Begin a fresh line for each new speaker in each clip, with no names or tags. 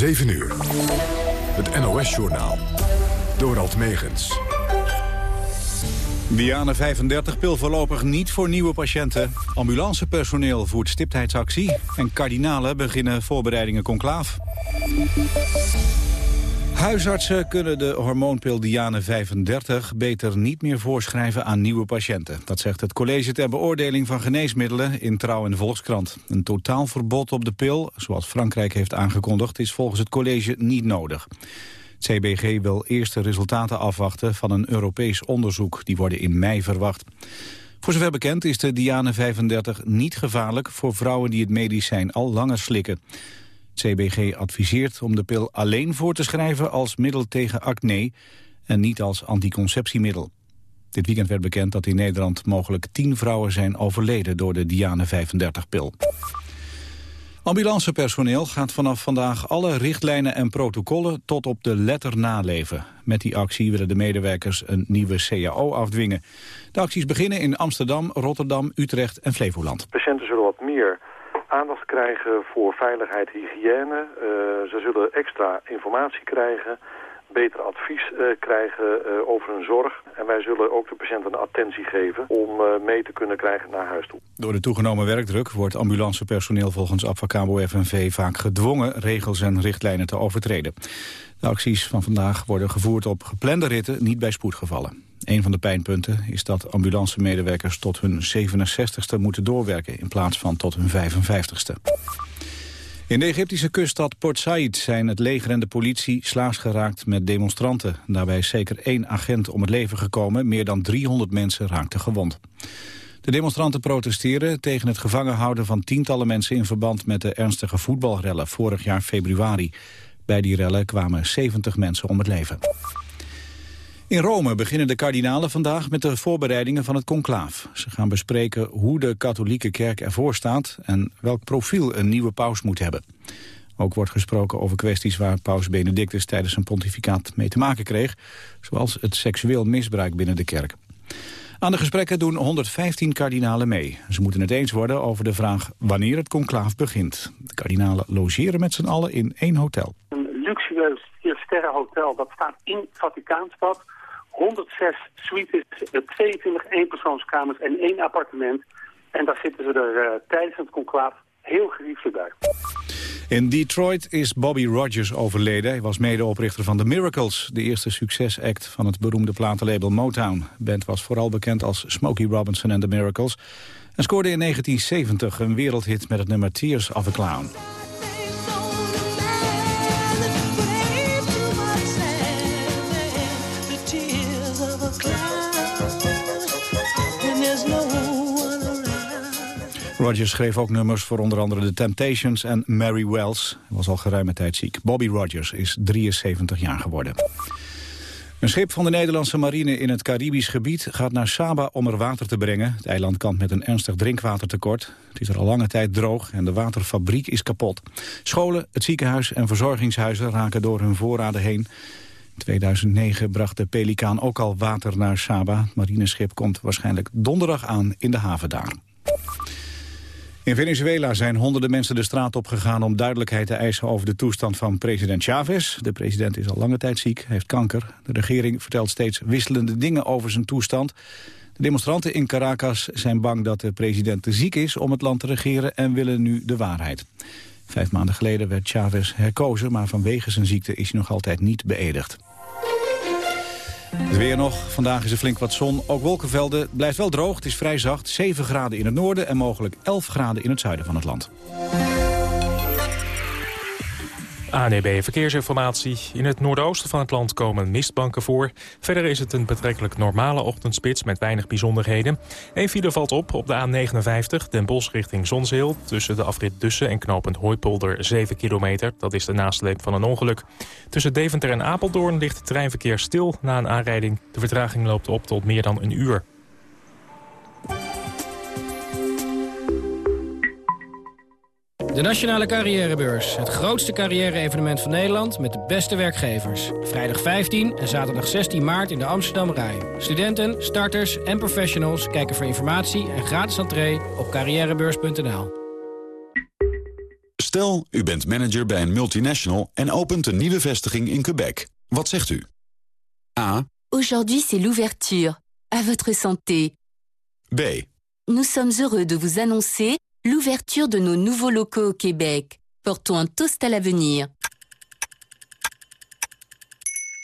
7 uur. Het NOS-journaal. Dorald Megens.
Diane 35 pil voorlopig niet voor nieuwe patiënten. Ambulancepersoneel voert stiptheidsactie. En kardinalen beginnen voorbereidingen conclaaf. Huisartsen kunnen de hormoonpil Diane 35 beter niet meer voorschrijven aan nieuwe patiënten. Dat zegt het college ter beoordeling van geneesmiddelen in Trouw en Volkskrant. Een totaalverbod op de pil, zoals Frankrijk heeft aangekondigd, is volgens het college niet nodig. Het CBG wil eerst de resultaten afwachten van een Europees onderzoek. Die worden in mei verwacht. Voor zover bekend is de Diane 35 niet gevaarlijk voor vrouwen die het medicijn al langer slikken. CBG adviseert om de pil alleen voor te schrijven als middel tegen acne en niet als anticonceptiemiddel. Dit weekend werd bekend dat in Nederland mogelijk 10 vrouwen zijn overleden door de Diane 35-pil. Ambulancepersoneel gaat vanaf vandaag alle richtlijnen en protocollen tot op de letter naleven. Met die actie willen de medewerkers een nieuwe CAO afdwingen. De acties beginnen in Amsterdam, Rotterdam, Utrecht en Flevoland.
Patiënten zullen wat meer aandacht krijgen voor veiligheid, hygiëne. Uh, ze zullen extra informatie krijgen, beter advies uh, krijgen uh, over hun zorg. En wij zullen ook de patiënten attentie geven om mee te kunnen krijgen naar huis toe.
Door de toegenomen werkdruk wordt ambulancepersoneel volgens Advocabo FNV vaak gedwongen regels en richtlijnen te overtreden. De acties van vandaag worden gevoerd op geplande ritten, niet bij spoedgevallen. Een van de pijnpunten is dat ambulancemedewerkers tot hun 67ste moeten doorwerken in plaats van tot hun 55ste. In de Egyptische kuststad Port Said zijn het leger en de politie slaags geraakt met demonstranten. Daarbij is zeker één agent om het leven gekomen, meer dan 300 mensen raakten gewond. De demonstranten protesteren tegen het gevangen houden van tientallen mensen in verband met de ernstige voetbalrellen vorig jaar februari. Bij die rellen kwamen 70 mensen om het leven. In Rome beginnen de kardinalen vandaag met de voorbereidingen van het conclaaf. Ze gaan bespreken hoe de katholieke kerk ervoor staat... en welk profiel een nieuwe paus moet hebben. Ook wordt gesproken over kwesties waar paus Benedictus tijdens zijn pontificaat mee te maken kreeg... zoals het seksueel misbruik binnen de kerk. Aan de gesprekken doen 115 kardinalen mee. Ze moeten het eens worden over de vraag wanneer het conclaaf begint. De kardinalen logeren met z'n allen in één hotel.
Een luxueus sterrenhotel dat staat in Vaticaanstad 106 suites, 22 eenpersoonskamers en één appartement. En daar zitten ze er uh, tijdens het conclaaf heel geriefelijk bij.
In Detroit is Bobby Rogers overleden. Hij was medeoprichter van The Miracles, de eerste succesact van het beroemde platenlabel Motown. De band was vooral bekend als Smokey Robinson and The Miracles... en scoorde in 1970 een wereldhit met het nummer Tears of a Clown. Rogers schreef ook nummers voor onder andere The Temptations en Mary Wells. Hij was al geruime tijd ziek. Bobby Rogers is 73 jaar geworden. Een schip van de Nederlandse marine in het Caribisch gebied gaat naar Saba om er water te brengen. Het eiland kampt met een ernstig drinkwatertekort. Het is er al lange tijd droog en de waterfabriek is kapot. Scholen, het ziekenhuis en verzorgingshuizen raken door hun voorraden heen. In 2009 bracht de Pelikaan ook al water naar Saba. Het marineschip komt waarschijnlijk donderdag aan in de haven daar. In Venezuela zijn honderden mensen de straat opgegaan om duidelijkheid te eisen over de toestand van president Chavez. De president is al lange tijd ziek, heeft kanker. De regering vertelt steeds wisselende dingen over zijn toestand. De demonstranten in Caracas zijn bang dat de president te ziek is om het land te regeren en willen nu de waarheid. Vijf maanden geleden werd Chavez herkozen, maar vanwege zijn ziekte is hij nog altijd niet beëdigd. Het weer nog. Vandaag is er flink wat zon. Ook wolkenvelden. Blijft wel droog. Het is vrij zacht. 7 graden in het noorden en mogelijk 11 graden in het zuiden van het land.
ANEB Verkeersinformatie. In het noordoosten van het land komen mistbanken voor. Verder is het een betrekkelijk normale ochtendspits met weinig bijzonderheden. Eén file valt op op de A59, Den Bosch richting Zonzeel. Tussen de afrit Dussen en knooppunt Hooipolder 7 kilometer. Dat is de nasleep van een ongeluk. Tussen Deventer en Apeldoorn ligt het treinverkeer stil na een aanrijding. De vertraging loopt op tot meer dan een uur.
De Nationale Carrièrebeurs. Het grootste carrière-evenement van Nederland met de beste werkgevers. Vrijdag 15 en zaterdag 16 maart in de Amsterdam Rai. Studenten, starters en professionals kijken voor informatie en gratis entree op carrièrebeurs.nl.
Stel, u bent manager bij een multinational en opent een nieuwe vestiging in Quebec. Wat zegt u? A.
Aujourd'hui c'est l'ouverture. À votre santé.
B.
Nous sommes heureux de vous annoncer l'ouverture de nos nouveaux locaux au Québec. Portons un toast à l'avenir.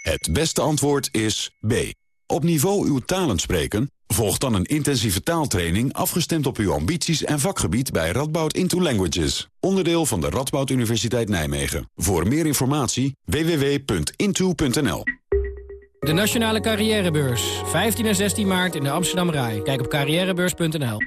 Het beste antwoord is B. Op niveau uw talen spreken? Volg dan een intensieve taaltraining afgestemd op uw ambities en vakgebied bij Radboud Into Languages. Onderdeel van de Radboud Universiteit Nijmegen. Voor meer informatie www.into.nl
De Nationale Carrièrebeurs. 15 en 16 maart in de Amsterdam Rai. Kijk op carrièrebeurs.nl.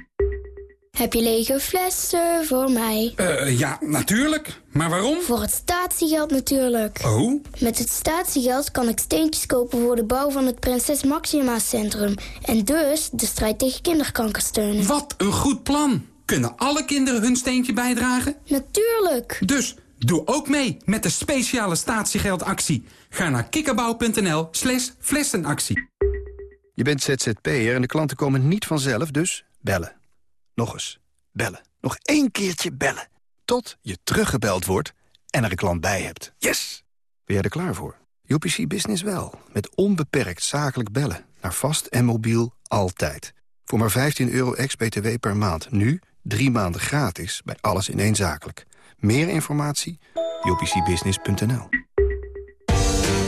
Heb je lege flessen voor mij?
Uh, ja, natuurlijk. Maar waarom?
Voor het statiegeld natuurlijk.
Oh?
Met het statiegeld kan ik steentjes kopen voor de bouw van het Prinses Maxima Centrum. En dus de strijd tegen kinderkanker steunen.
Wat een goed plan. Kunnen alle kinderen hun steentje bijdragen?
Natuurlijk.
Dus doe ook mee met de speciale statiegeldactie. Ga naar kikkerbouw.nl slash flessenactie.
Je bent ZZP'er en de klanten komen niet vanzelf, dus bellen. Nog eens. Bellen. Nog één keertje bellen. Tot je teruggebeld wordt en er een klant bij hebt. Yes! Ben jij er klaar voor? UPC Business wel. Met onbeperkt zakelijk bellen. Naar vast en mobiel altijd. Voor maar 15 euro ex-BTW per maand. Nu drie maanden gratis bij alles in één zakelijk. Meer informatie? upcbusiness.nl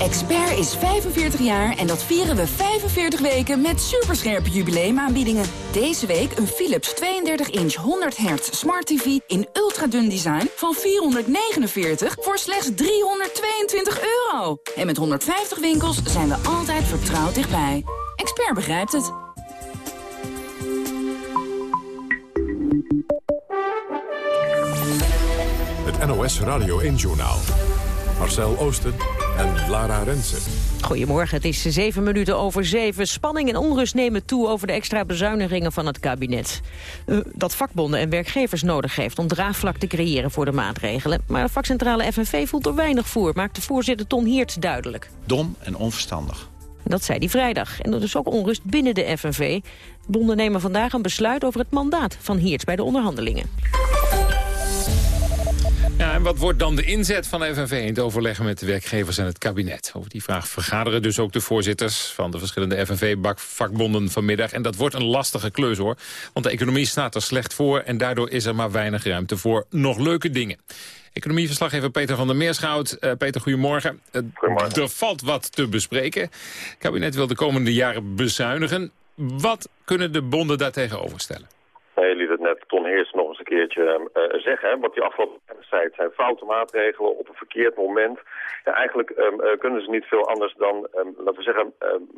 Expert is 45 jaar en dat vieren we 45 weken met superscherpe jubileumaanbiedingen. Deze week een Philips 32-inch 100 Hz Smart TV in ultradun design van 449 voor slechts 322 euro. En met 150 winkels zijn we altijd vertrouwd dichtbij. Expert begrijpt het.
Het NOS Radio 1-journaal. Marcel Oosten en Lara Rensen.
Goedemorgen, het is zeven minuten over zeven. Spanning en onrust nemen toe over de extra bezuinigingen van het kabinet. Uh, dat vakbonden en werkgevers nodig heeft om draagvlak te creëren voor de maatregelen. Maar de vakcentrale FNV voelt er weinig voor, maakt de voorzitter Ton Heerts duidelijk.
Dom en onverstandig.
Dat zei hij vrijdag. En er is ook onrust binnen de FNV. Bonden nemen vandaag een besluit over het mandaat van Heerts bij de onderhandelingen.
Ja, en wat wordt dan de inzet van de FNV in het overleggen met de werkgevers en het kabinet? Over die vraag vergaderen dus ook de voorzitters van de verschillende FNV-vakbonden vanmiddag. En dat wordt een lastige klus hoor, want de economie staat er slecht voor en daardoor is er maar weinig ruimte voor nog leuke dingen. Economieverslaggever Peter van der Meerschout. Uh, Peter, goedemorgen.
goedemorgen.
Er valt wat te bespreken. Het kabinet wil de komende jaren bezuinigen. Wat kunnen de bonden daartegenover stellen?
Nee, liet het net Ton Heers nog eens een keertje uh, zeggen. Wat die afgelopen het zijn foute maatregelen op een verkeerd moment. Ja, eigenlijk um, uh, kunnen ze niet veel anders dan, um, laten we zeggen,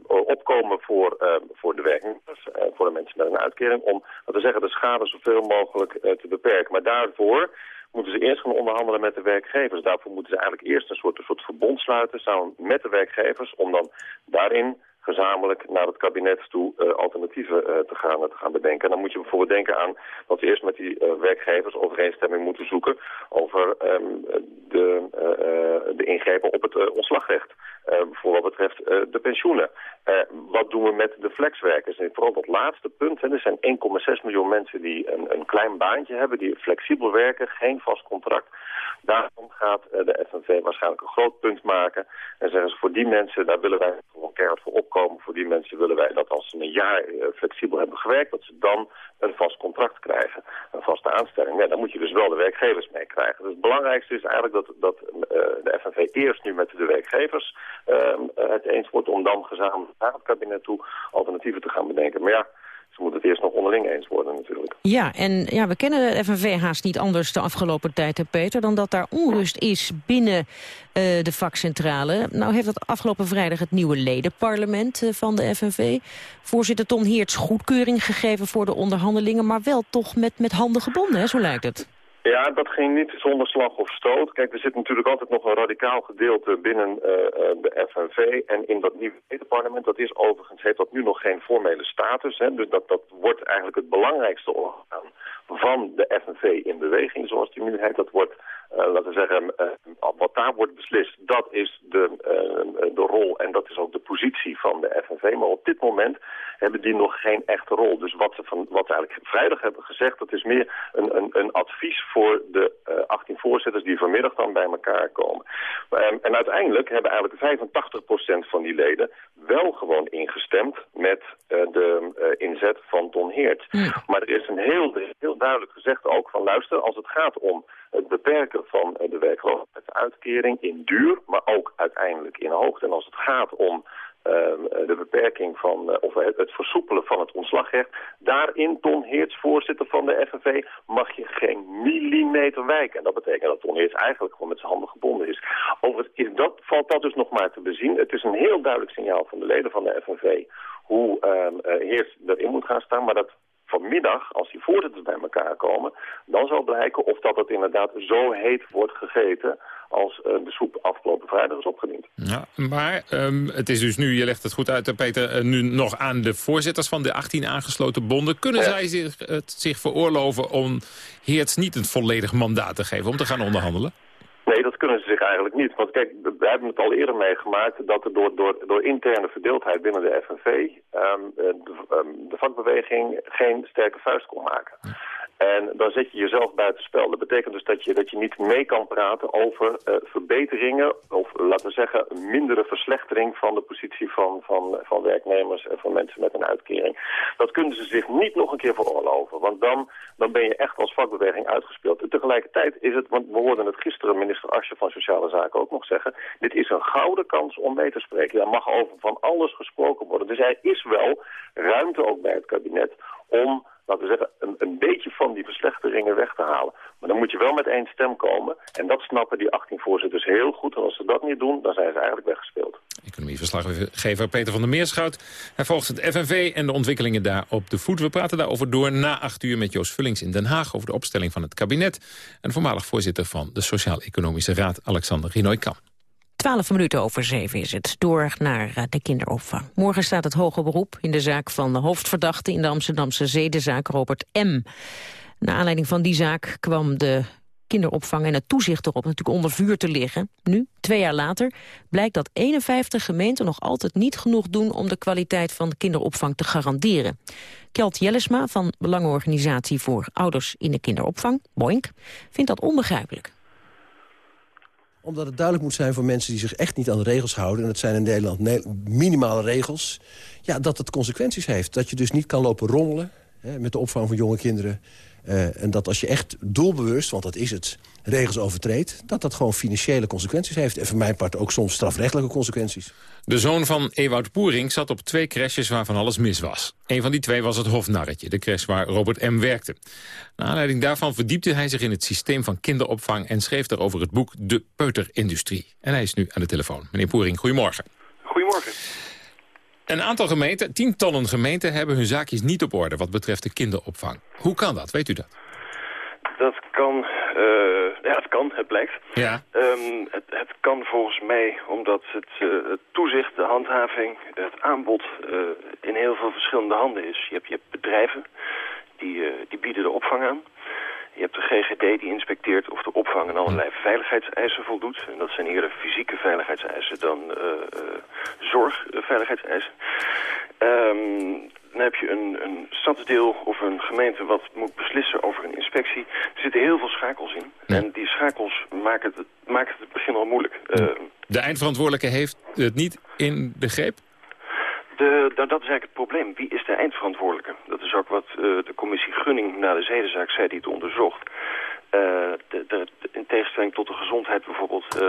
opkomen voor, voor de werknemers, uh, voor de mensen met een uitkering, om, laten we zeggen, de schade zoveel mogelijk te beperken. Maar daarvoor moeten ze eerst gaan onderhandelen met de werkgevers. Daarvoor moeten ze eigenlijk eerst een soort, een soort verbond sluiten samen met de werkgevers, om dan daarin gezamenlijk naar het kabinet toe uh, alternatieven uh, te, gaan, te gaan bedenken. En dan moet je bijvoorbeeld denken aan dat we eerst met die werkgevers overeenstemming moeten zoeken over um, de, de ingrepen op het ontslagrecht. voor wat betreft de pensioenen. Wat doen we met de flexwerkers? En vooral dat laatste punt. Er zijn 1,6 miljoen mensen die een, een klein baantje hebben, die flexibel werken, geen vast contract. Daarom gaat de FNV waarschijnlijk een groot punt maken. En zeggen ze, voor die mensen, daar willen wij gewoon keihard voor opkomen. Voor die mensen willen wij dat als ze een jaar flexibel hebben gewerkt, dat ze dan een vast contract krijgen. Een vaste aanstelling. Ja, dan moet je dus wel de werkgevers mee krijgen. Dus het belangrijkste is eigenlijk dat, dat de FNV eerst nu met de werkgevers uh, het eens wordt om dan gezamenlijk naar het kabinet toe alternatieven te gaan bedenken. Maar ja, ze moeten het eerst nog onderling eens worden natuurlijk.
Ja, en ja, we kennen de FNV haast niet anders de afgelopen tijd, Peter... dan dat daar onrust is binnen uh, de vakcentrale. Nou heeft dat afgelopen vrijdag het nieuwe ledenparlement uh, van de FNV. Voorzitter Ton Heerts goedkeuring gegeven voor de onderhandelingen... maar wel toch met, met handen gebonden, hè, zo lijkt het.
Ja, dat ging niet zonder slag of stoot. Kijk, er zit natuurlijk altijd nog een radicaal gedeelte binnen uh, de FNV. En in dat nieuwe parlement, dat is overigens, heeft dat nu nog geen formele status. Hè, dus dat, dat wordt eigenlijk het belangrijkste orgaan van de FNV in beweging, zoals die nu heet. Dat wordt, laten we zeggen, uh, wat daar wordt beslist, dat is de, uh, de rol en dat is ook de positie van de FNV. Maar op dit moment hebben die nog geen echte rol. Dus wat ze van, wat ze eigenlijk vrijdag hebben gezegd, dat is meer een, een, een advies voor de 18 voorzitters die vanmiddag dan bij elkaar komen. Um, en uiteindelijk hebben eigenlijk 85% van die leden wel gewoon ingestemd met de inzet van Don Heert. Maar er is een heel, heel duidelijk gezegd ook van luister, als het gaat om het beperken van de werkloosheidsuitkering in duur, maar ook uiteindelijk in hoogte. En als het gaat om ehm, de beperking van, uh, of het, versoepelen van het ontslagrecht. Daarin, Ton Heerts, voorzitter van de FNV, mag je geen millimeter wijken. En dat betekent dat Ton Heerts eigenlijk gewoon met zijn handen gebonden is. Overigens is dat, valt dat dus nog maar te bezien. Het is een heel duidelijk signaal van de leden van de FNV hoe uh, Heerts erin moet gaan staan. Maar dat vanmiddag, als die voorzitters bij elkaar komen... dan zal blijken of dat het inderdaad zo heet wordt gegeten... als uh, de soep afgelopen vrijdag is opgediend.
Ja, maar um, het is dus nu, je legt het goed uit, Peter... Uh, nu nog aan de voorzitters van de 18 aangesloten bonden. Kunnen ja. zij zich, het zich veroorloven om Heerts niet een volledig mandaat te geven... om te gaan onderhandelen?
Nee, dat kunnen eigenlijk niet. Want kijk, we hebben het al eerder meegemaakt dat er door, door, door interne verdeeldheid binnen de FNV um, de, um, de vakbeweging geen sterke vuist kon maken. En dan zet je jezelf buitenspel. Dat betekent dus dat je, dat je niet mee kan praten over uh, verbeteringen... of laten we zeggen mindere verslechtering van de positie van, van, van werknemers... en van mensen met een uitkering. Dat kunnen ze zich niet nog een keer veroorloven. Want dan, dan ben je echt als vakbeweging uitgespeeld. En tegelijkertijd is het, want we hoorden het gisteren minister Asje van Sociale Zaken ook nog zeggen... dit is een gouden kans om mee te spreken. Er mag over van alles gesproken worden. Dus er is wel ruimte ook bij het kabinet om laten we zeggen, een, een beetje van die verslechteringen weg te halen. Maar dan moet je wel met één stem komen. En dat snappen die 18 voorzitters heel goed. En als ze dat niet doen, dan zijn ze eigenlijk weggespeeld.
Economieverslaggever Peter van der Meerschout. Hij volgt het FNV en de ontwikkelingen daar op de voet. We praten daarover door na acht uur met Joost Vullings in Den Haag... over de opstelling van het kabinet. En voormalig voorzitter van de Sociaal-Economische Raad, Alexander Rinoy-Kam.
12 minuten over zeven is het. Door naar eh, de kinderopvang. Morgen staat het hoger beroep in de zaak van de hoofdverdachte... in de Amsterdamse zedenzaak Robert M. Naar aanleiding van die zaak kwam de kinderopvang en het toezicht erop natuurlijk onder vuur te liggen. Nu, twee jaar later, blijkt dat 51 gemeenten nog altijd niet genoeg doen om de kwaliteit van de kinderopvang te garanderen. Kjeld Jellesma van Belangenorganisatie voor Ouders in de Kinderopvang, Boink, vindt dat onbegrijpelijk
omdat het duidelijk moet zijn voor mensen die zich echt niet aan de regels houden... en dat zijn in Nederland minimale regels... Ja, dat het consequenties heeft. Dat je dus niet kan lopen rommelen hè, met de opvang van jonge kinderen... Uh, en dat als je echt doelbewust, want dat is het, regels overtreedt... dat dat gewoon financiële consequenties heeft. En voor mijn part ook soms strafrechtelijke consequenties.
De zoon van Ewout Poering zat op twee crashes waarvan alles mis was. Een van die twee was het Hofnarretje, de crash waar Robert M. werkte. Naar aanleiding daarvan verdiepte hij zich in het systeem van kinderopvang... en schreef daarover het boek De Peuterindustrie. En hij is nu aan de telefoon. Meneer Poering, goedemorgen.
Goedemorgen.
Een aantal gemeenten, tientallen gemeenten, hebben hun zaakjes niet op orde wat betreft de kinderopvang. Hoe kan dat? Weet u dat?
Dat kan, uh, ja het kan, het blijkt.
Ja.
Um, het, het, kan volgens mij omdat het, uh, het, toezicht, de handhaving, het aanbod uh, in heel veel verschillende handen is. Je hebt, je hebt bedrijven die, die bieden de opvang aan. Je hebt de GGD die inspecteert of de opvang aan allerlei veiligheidseisen voldoet. En dat zijn eerder fysieke veiligheidseisen dan uh, uh, zorgveiligheidseisen. Um, dan heb je een, een stadsdeel of een gemeente wat moet beslissen over een inspectie. Er zitten heel veel schakels in. Ja. En die schakels maken het, maken het begin al moeilijk. Uh,
de eindverantwoordelijke heeft het niet in de greep?
De, dat is eigenlijk het probleem. Wie is de eindverantwoordelijke? Dat is ook wat uh, de commissie Gunning na de zedenzaak zei die het onderzocht. Uh, de, de, in tegenstelling tot de gezondheid bijvoorbeeld, uh,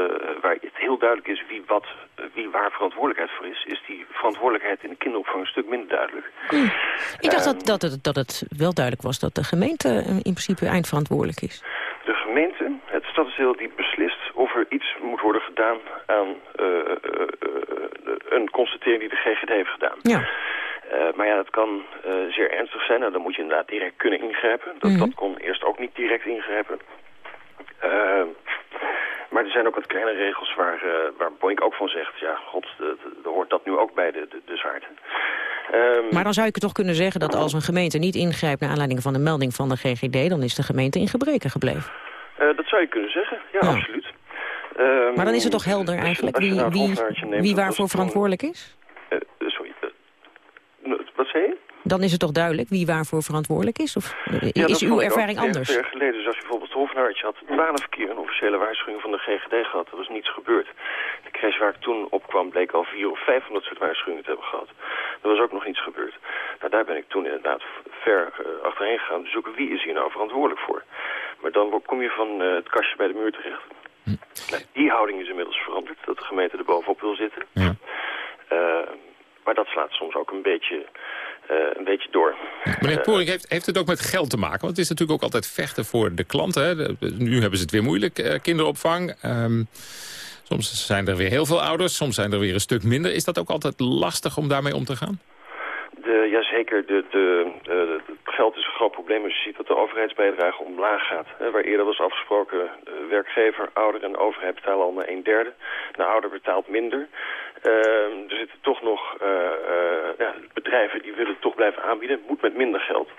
waar het heel duidelijk is wie, wat, wie waar verantwoordelijkheid voor is, is die verantwoordelijkheid in de kinderopvang een stuk minder duidelijk.
Hmm. Ik dacht dat, dat, het, dat het wel duidelijk was dat de gemeente in principe eindverantwoordelijk is.
De gemeente, het stadsdeel die beslist of er iets moet worden gedaan aan uh, uh, uh, een constatering die de GGD heeft gedaan.
Ja.
Uh, maar ja, dat kan uh, zeer ernstig zijn. Nou, dan moet je inderdaad direct kunnen ingrijpen. Dat, mm -hmm. dat kon eerst ook niet direct ingrijpen. Uh, maar er zijn ook wat kleine regels waar, waar Boink ook van zegt... ja, god, er hoort dat nu ook bij de, de, de zwaarte.
Um, maar dan zou ik toch kunnen zeggen dat als een gemeente niet ingrijpt... naar aanleiding van de melding van de GGD... dan is de gemeente in gebreken gebleven.
dat zou je kunnen zeggen, ja, ja. absoluut.
Um, maar dan is het toch helder eigenlijk wie, wie, wie waarvoor verantwoordelijk is?
sorry, wat zei je?
Dan is het toch duidelijk wie waarvoor verantwoordelijk is? Of
Ja,
is uw ervaring anders?
Twee jaar geleden, dus als je bijvoorbeeld Hofnaartje had twaalf keer een officiële waarschuwing van de GGD gehad. Er was niets gebeurd. De crash waar ik toen op kwam bleek al vier of vijf van dat soort waarschuwingen te hebben gehad. Er was ook nog niets gebeurd. Nou, daar ben ik toen inderdaad ver eh, achterheen gegaan te zoeken wie is hier nou verantwoordelijk voor. Maar dan kom je van eh, het kastje bij de muur terecht. Nou, die houding is inmiddels veranderd, dat de gemeente er bovenop wil zitten. Eh, maar dat slaat soms ook een beetje, eh, een beetje door.
Meneer Poring, heeft, heeft het ook met geld te maken? Want het is natuurlijk ook altijd vechten voor de klanten. Hè? De- nu hebben ze het weer moeilijk, eh, kinderopvang. Ehm, soms zijn er weer heel veel ouders, soms zijn er weer een stuk minder. Is dat ook altijd lastig om daarmee om te gaan?
De, jazeker, de, de, geld is een groot probleem als je ziet dat de overheidsbijdrage omlaag gaat. Hè, waar eerder was afgesproken, eh, werkgever, ouder en overheid betalen al maar een derde. De ouder betaalt minder. Ehm, er zitten toch nog eh, eh, ja, bedrijven die willen het toch blijven aanbieden. Moet met minder geld.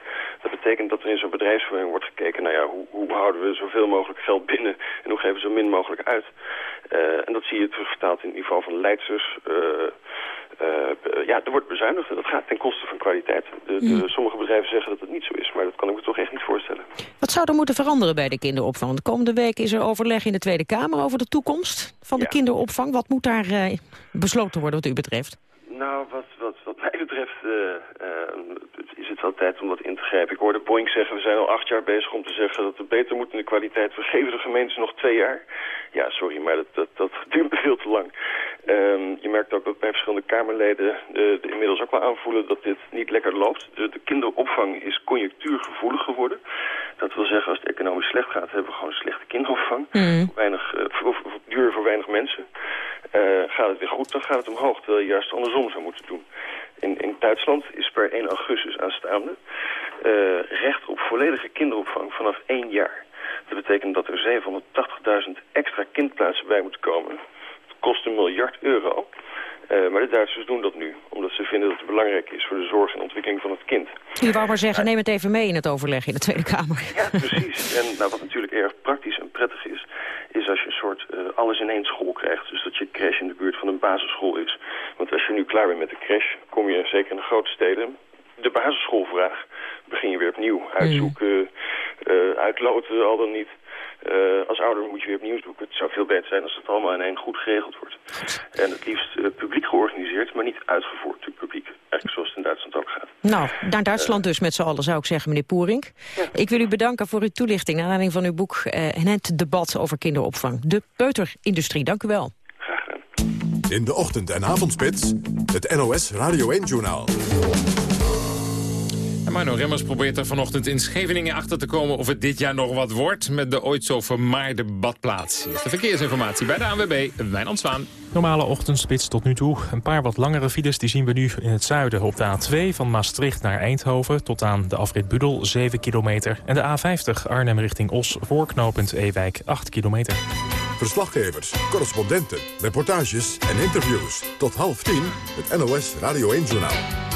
Dat betekent dat er in zo'n bedrijfsvoering wordt gekeken... nou ja, hoe, hoe houden we zoveel mogelijk geld binnen... en hoe geven we zo min mogelijk uit. Eh, en dat zie je terugvertaald in het niveau van leidsters... eh, ja, er wordt bezuinigd en dat gaat ten koste van kwaliteit. De, de, Sommige bedrijven zeggen dat het niet zo is, maar dat kan ik me toch echt niet voorstellen.
Wat zou er moeten veranderen bij de kinderopvang? De komende week is er overleg in de Tweede Kamer over de toekomst van de kinderopvang. Wat moet daar eh, besloten worden wat u betreft?
Nou, wat, wat, wat mij betreft is het wel tijd om wat in te grijpen. Ik hoorde Boeing zeggen, we zijn al acht jaar bezig om te zeggen dat het beter moet in de kwaliteit. We geven de gemeentes nog twee jaar. Ja, sorry, maar dat, dat, dat duurt veel te lang. Ehm, je merkt ook dat bij verschillende Kamerleden eh, de inmiddels ook wel aanvoelen dat dit niet lekker loopt. De, de kinderopvang is conjunctuurgevoelig geworden. Dat wil zeggen, als het economisch slecht gaat, hebben we gewoon slechte kinderopvang. Weinig, eh, voor, voor- voor- duur voor weinig mensen. Eh, gaat het weer goed, dan gaat het omhoog. Terwijl je juist andersom zou moeten doen. In, in Duitsland is per 1 augustus aanstaande eh, recht op volledige kinderopvang vanaf 1 jaar. Dat betekent dat er 780.000 extra kindplaatsen bij moeten komen. Het kost een miljard euro. Eh, maar de Duitsers doen dat nu, omdat ze vinden dat het belangrijk is voor de zorg en ontwikkeling van het kind.
U wou maar zeggen, neem het even mee in het overleg in de Tweede Kamer.
Ja, precies. En nou, wat natuurlijk erg praktisch en prettig is, is als je een soort eh, alles in één school krijgt. Dus dat je crash in de buurt van een basisschool is. Want als je nu klaar bent met de crash, kom je zeker in de grote steden. De basisschoolvraag begin je weer opnieuw. Uitzoeken, eh, uitloten, al dan niet. Eh, als ouder moet je weer opnieuw zoeken. Het zou veel beter zijn als het allemaal in één goed geregeld wordt. En het liefst eh, publiek georganiseerd, maar niet uitgevoerd door het publiek. Eigenlijk zoals het in Duitsland ook gaat.
Nou, naar Duitsland dus met z'n allen zou ik zeggen, meneer Poering. Ik wil u bedanken voor uw toelichting naar aanleiding van uw boek... eh, en het debat over kinderopvang. De peuterindustrie, dank u wel.
In de ochtend- en avondspits, het NOS Radio 1-journaal.
En Marno Remmers probeert er vanochtend in Scheveningen achter te komen... of het dit jaar nog wat wordt met de ooit zo vermaarde badplaats. Hier is de verkeersinformatie bij de ANWB, Wijnand Zwaan.
Normale ochtendspits tot nu toe. Een paar wat langere files die zien we nu in het zuiden. Op de A2 van Maastricht naar Eindhoven tot aan de afrit Budel 7 kilometer. En de A50 Arnhem richting Os voor knooppunt Ewijk 8 kilometer.
Verslaggevers, correspondenten, reportages en interviews. Tot half tien, het NOS Radio 1-journaal.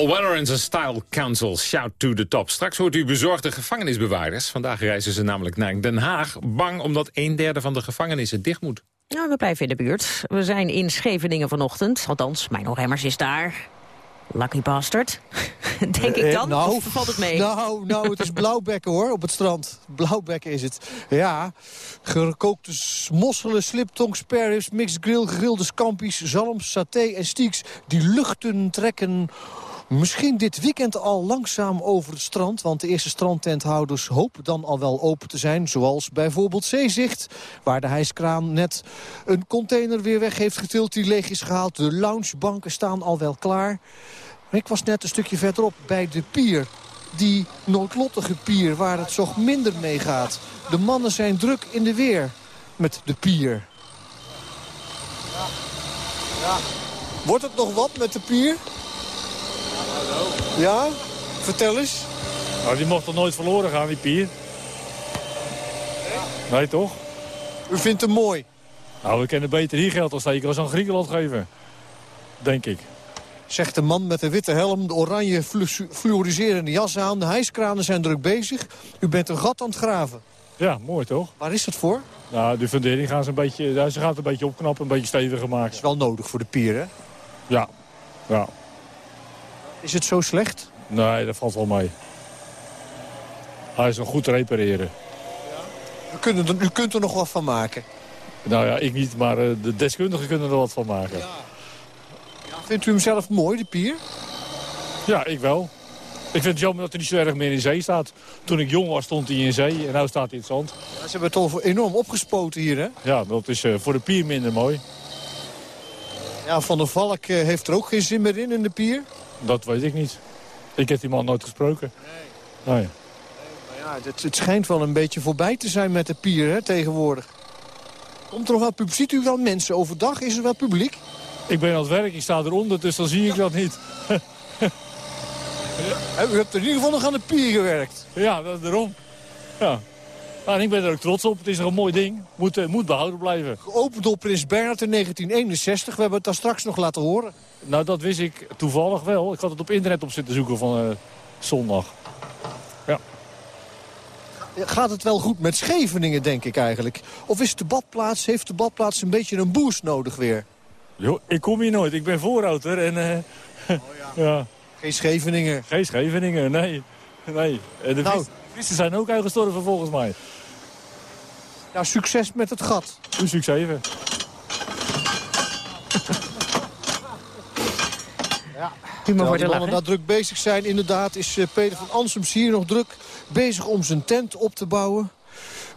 Paul Weller en zijn Style Council, shout to the top. Straks hoort u bezorgde gevangenisbewaarders. Vandaag reizen ze namelijk naar Den Haag. Bang omdat een derde van de gevangenissen dicht moet.
Nou, we blijven in de buurt. We zijn in Scheveningen vanochtend. Althans, mijn Remmers is daar. Lucky bastard. Denk ik
Eh,
dan?
nou,
of valt het mee?
Nou, nou, het is blauwbekken hoor, op het strand. Blauwbekken is het. Ja, gekookte mosselen, sliptong, sparrows, mixed grill, gegrilde scampi's, zalms, saté en steaks. Die luchten trekken misschien dit weekend al langzaam over het strand. Want de eerste strandtenthouders hopen dan al wel open te zijn. Zoals bijvoorbeeld Zeezicht, waar de hijskraan net een container weer weg heeft getild die leeg is gehaald. De loungebanken staan al wel klaar. Ik was net een stukje verderop bij de pier. Die noodlottige pier waar het zo minder mee gaat. De mannen zijn druk in de weer met de pier. Ja. Wordt het nog wat met de pier? Ja? Vertel eens.
Nou, die mocht toch nooit verloren gaan, die pier? Nee, toch?
U vindt hem mooi?
Nou, we kunnen beter hier geld als steken als aan Griekenland geven. Denk ik.
Zegt de man met de witte helm, de oranje flu- fluoriserende jas aan. De hijskranen zijn druk bezig. U bent een gat aan het graven.
Ja, mooi toch?
Waar is dat voor?
Nou, de fundering gaan ze een beetje, ze gaat een beetje opknappen, een beetje steviger maken.
is wel nodig voor de pier, hè?
Ja, ja.
Is het zo slecht?
Nee, dat valt wel mee. Hij is nog goed te repareren.
U kunt, er, u kunt er nog wat van maken.
Nou ja, ik niet, maar eh, de deskundigen kunnen er wat van maken. Ja,
Vindt u hem zelf mooi, de pier?
ik wel. Ik vind het jammer dat hij niet zo erg meer in zee staat. Toen ik jong was stond hij in zee en nu staat hij in het zand.
Ja, ze hebben het al enorm opgespoten hier, hè?
Ja, dat is eh, voor de pier minder mooi.
Ja, Van der Valk eh, heeft er ook geen zin meer in, in de pier.
Dat weet ik niet. Ik heb die man nooit gesproken. Nee.
Maar ja, het, het schijnt wel een beetje voorbij te zijn met de pier, hè, tegenwoordig. Komt er nog wel publiek? Ziet u wel mensen overdag? Is er wel publiek?
Ik ben aan het werk, ik sta eronder, dus dan zie ik dat niet.
U hebt in ieder geval nog aan de pier gewerkt.
Ja, dat, daarom. Ja. En ik ben er ook trots op. Het is nog een mooi ding. Moet, eh, moet behouden blijven.
Geopend door Prins Bernhard in 1961. We hebben het daar straks nog laten horen.
Nou, dat wist ik toevallig wel. Ik had het op internet op zitten zoeken van eh, zondag. Ja.
Gaat het wel goed met Scheveningen, denk ik eigenlijk? Of is de badplaats, heeft de badplaats een beetje een boost nodig weer?
Jo, ik kom hier nooit. Ik ben voorouder en... eh, ja.
Geen Scheveningen.
Geen Scheveningen, nee. nee. En de
Nou.
Vissen zijn ook uitgestorven volgens mij.
Nou, succes met het gat.
Doe succes even.
Ja. Terwijl
er
mannen daar druk bezig zijn, inderdaad, is eh, Peter van Ansems hier nog druk bezig om zijn tent op te bouwen.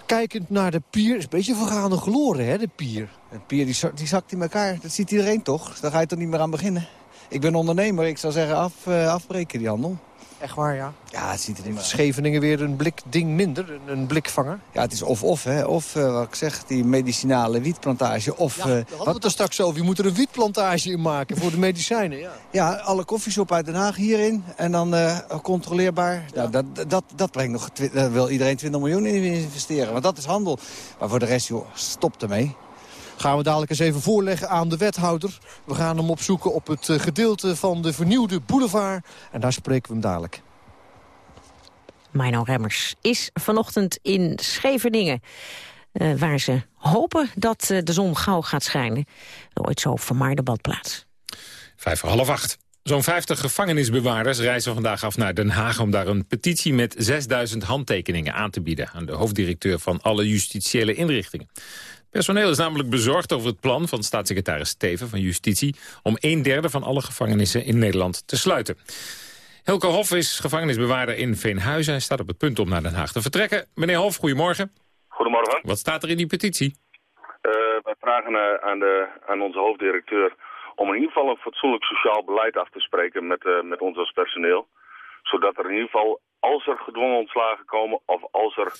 Kijkend naar de pier. Is een beetje vergaande gloren, hè, de pier.
Een pier die zakt in elkaar. Dat ziet iedereen toch? Daar ga je toch niet meer aan beginnen. Ik ben ondernemer. Ik zou zeggen af, eh, afbreken die handel.
Echt waar, ja?
Ja, het ziet er niet meer.
Scheveningen weer een blikding minder, een, een blikvanger.
Ja, het is of-of, hè. Of, eh, wat ik zeg, die medicinale wietplantage. Of,
Ja,
eh,
daar hadden we het er straks over. Je moet er een wietplantage in maken voor de medicijnen, ja.
ja, alle koffieshop uit Den Haag hierin. En dan eh, controleerbaar. Ja. dat, dat, dat brengt nog... Daar wil iedereen 20 miljoen in investeren. Want dat is handel. Maar voor de rest, joh, stop ermee.
Gaan we dadelijk eens even voorleggen aan de wethouder. We gaan hem opzoeken op het eh, gedeelte van de vernieuwde boulevard. En daar spreken we hem dadelijk.
Mino Remmers is vanochtend in Scheveningen. eh, waar ze hopen dat eh, de zon gauw gaat schijnen. Ooit zo vermaarde badplaats.
Vijf voor half acht. Zo'n 50 gevangenisbewaarders reizen vandaag af naar Den Haag... om daar een petitie met 6000 handtekeningen aan te bieden... aan de hoofddirecteur van alle justitiële inrichtingen. Personeel is namelijk bezorgd over het plan van staatssecretaris Steven van Justitie... om een derde van alle gevangenissen in Nederland te sluiten. Helco Hof is gevangenisbewaarder in Veenhuizen. Hij staat op het punt om naar Den Haag te vertrekken. Meneer Hof, goedemorgen.
Goedemorgen.
Wat staat er in die petitie?
Uh, wij vragen uh, aan, de, aan onze hoofddirecteur om in ieder geval een fatsoenlijk sociaal beleid af te spreken met, uh, met ons als personeel. Zodat er in ieder geval, als er gedwongen ontslagen komen of als er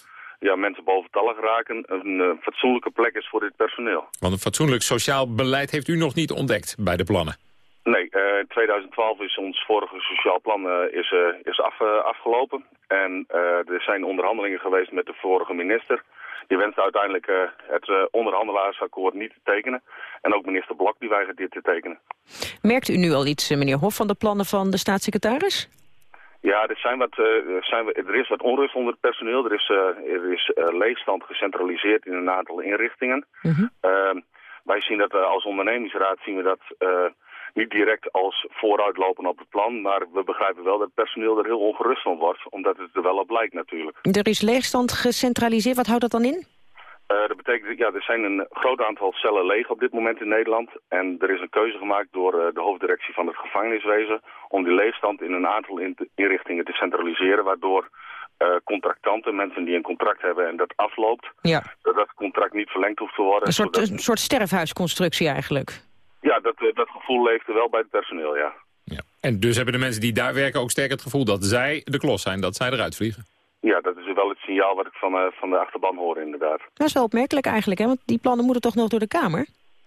ja, mensen boventallig raken, een fatsoenlijke plek is voor dit personeel.
Want een fatsoenlijk sociaal beleid heeft u nog niet ontdekt bij de plannen?
Nee, uh, in 2012 is ons vorige sociaal plan uh, is, uh, is af, afgelopen. En er zijn onderhandelingen geweest met de vorige minister. Die wenst uiteindelijk het onderhandelaarsakkoord niet te tekenen. En ook minister Blok die weigert dit te tekenen.
Merkt u nu al iets, meneer Hof, van de plannen van de staatssecretaris?
Ja, er, zijn wat, er, zijn, er is wat onrust onder het personeel. Er is, er is leegstand gecentraliseerd in een aantal inrichtingen. Mm -hmm. wij zien dat als ondernemingsraad zien we dat niet direct als vooruitlopen op het plan, maar we begrijpen wel dat het personeel er heel ongerust van wordt, omdat het er wel op lijkt natuurlijk.
Er is leegstand gecentraliseerd, wat houdt dat dan in?
Uh, dat betekent, ja, er zijn een groot aantal cellen leeg op dit moment in Nederland. En er is een keuze gemaakt door uh, de hoofddirectie van het gevangeniswezen... om die leegstand in een aantal in inrichtingen te centraliseren... waardoor uh, contractanten, mensen die een contract hebben en dat afloopt...
Ja.
dat dat contract niet verlengd hoeft te worden.
Een soort, een soort sterfhuisconstructie eigenlijk.
Ja, dat, dat gevoel leeft er wel bij het personeel, ja.
ja. En dus hebben de mensen die daar werken ook sterk het gevoel dat zij de klos zijn, dat zij eruit vliegen?
Ja, dat is wel het signaal wat ik van, uh, van de achterban hoor inderdaad.
Dat is wel opmerkelijk eigenlijk, hè? want die plannen moeten toch nog door de Kamer?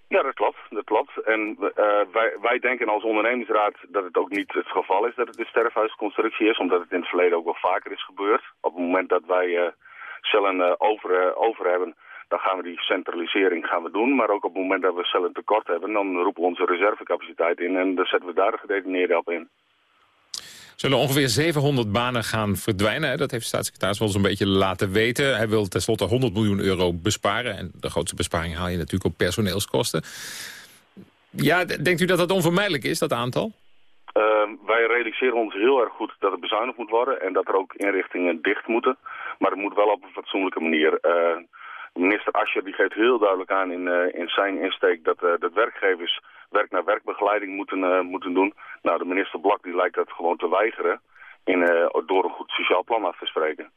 Ja, dat klopt. Dat klopt. En uh, wij, wij denken als ondernemingsraad dat het ook niet het geval is dat het een sterfhuisconstructie is, omdat het in het verleden ook wel vaker is gebeurd. Op het moment dat wij uh, cellen over, over hebben, dan gaan we die centralisering gaan we doen. Maar ook op het moment dat we cellen tekort hebben, dan roepen we onze reservecapaciteit in. En dan zetten we daar de gedetineerden op in.
Zullen ongeveer 700 banen gaan verdwijnen. Dat heeft de staatssecretaris wel een beetje laten weten. Hij wil tenslotte 100 miljoen euro besparen. En de grootste besparing haal je natuurlijk op personeelskosten. Ja, denkt u dat dat onvermijdelijk is, dat aantal?
Uh, wij realiseren ons heel erg goed dat het bezuinigd moet worden... en dat er ook inrichtingen dicht moeten. Maar het moet wel op een fatsoenlijke manier... Uh, Minister Ascher die geeft heel duidelijk aan in, uh, in zijn insteek dat, uh, dat werkgevers werk naar werkbegeleiding moeten, uh, moeten doen. Nou, de minister Blak die lijkt dat gewoon te weigeren in, door een goed sociaal plan af te spreken.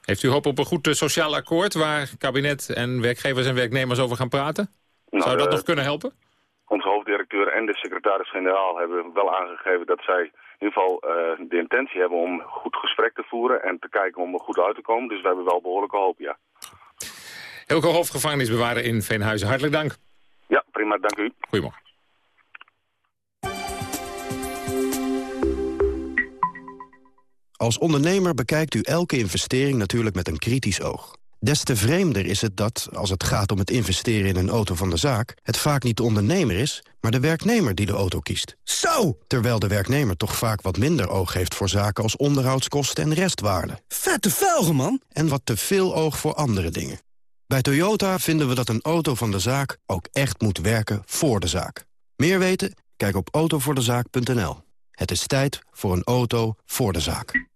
Heeft u hoop op een goed sociaal akkoord waar kabinet en werkgevers en werknemers over gaan praten? Nou, Zou dat nog kunnen helpen?
Onze hoofddirecteur en de secretaris-generaal hebben wel aangegeven dat zij in ieder geval de intentie hebben om goed gesprek te voeren en te kijken om er goed uit te komen. Dus we hebben wel behoorlijke hoop, ja.
Hilke Hof, gevangenisbewaarder in Veenhuizen. Hartelijk dank.
Ja, prima, dank u.
Goedemorgen.
Als ondernemer bekijkt u elke investering natuurlijk met een kritisch oog. Des te vreemder is het dat, als het gaat om het investeren in een auto van de zaak... het vaak niet de ondernemer is, maar de werknemer die de auto kiest. Zo! Terwijl de werknemer toch vaak wat minder oog heeft voor zaken als onderhoudskosten en restwaarde.
Vette velgen, man!
En wat te veel oog voor andere dingen. Bij Toyota vinden we dat een auto van de zaak ook echt moet werken voor de zaak. Meer weten? Kijk op autovoordezaak.nl. Het is tijd voor een auto voor de zaak.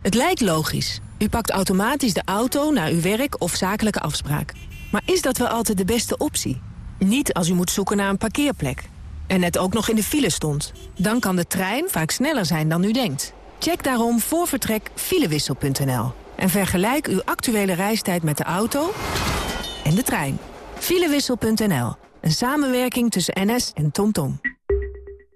Het lijkt logisch. U pakt automatisch de auto naar uw werk of zakelijke afspraak. Maar is dat wel altijd de beste optie? Niet als u moet zoeken naar een parkeerplek. En net ook nog in de file stond. Dan kan de trein vaak sneller zijn dan u denkt. Check daarom voor vertrek filewissel.nl en vergelijk uw actuele reistijd met de auto en de trein. Filewissel.nl, een samenwerking tussen NS en TomTom.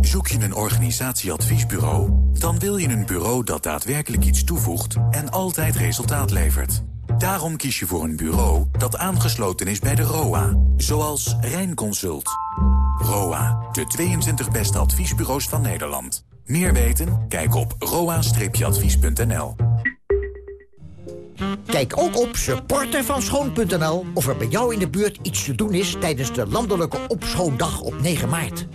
Zoek je een organisatieadviesbureau? Dan wil je een bureau dat daadwerkelijk iets toevoegt en altijd resultaat levert. Daarom kies je voor een bureau dat aangesloten is bij de ROA, zoals Rijnconsult. ROA, de 22 beste adviesbureaus van Nederland. Meer weten? Kijk op roa-advies.nl.
Kijk ook op supportervanschoon.nl of er bij jou in de buurt iets te doen is tijdens de landelijke opschoondag op 9 maart.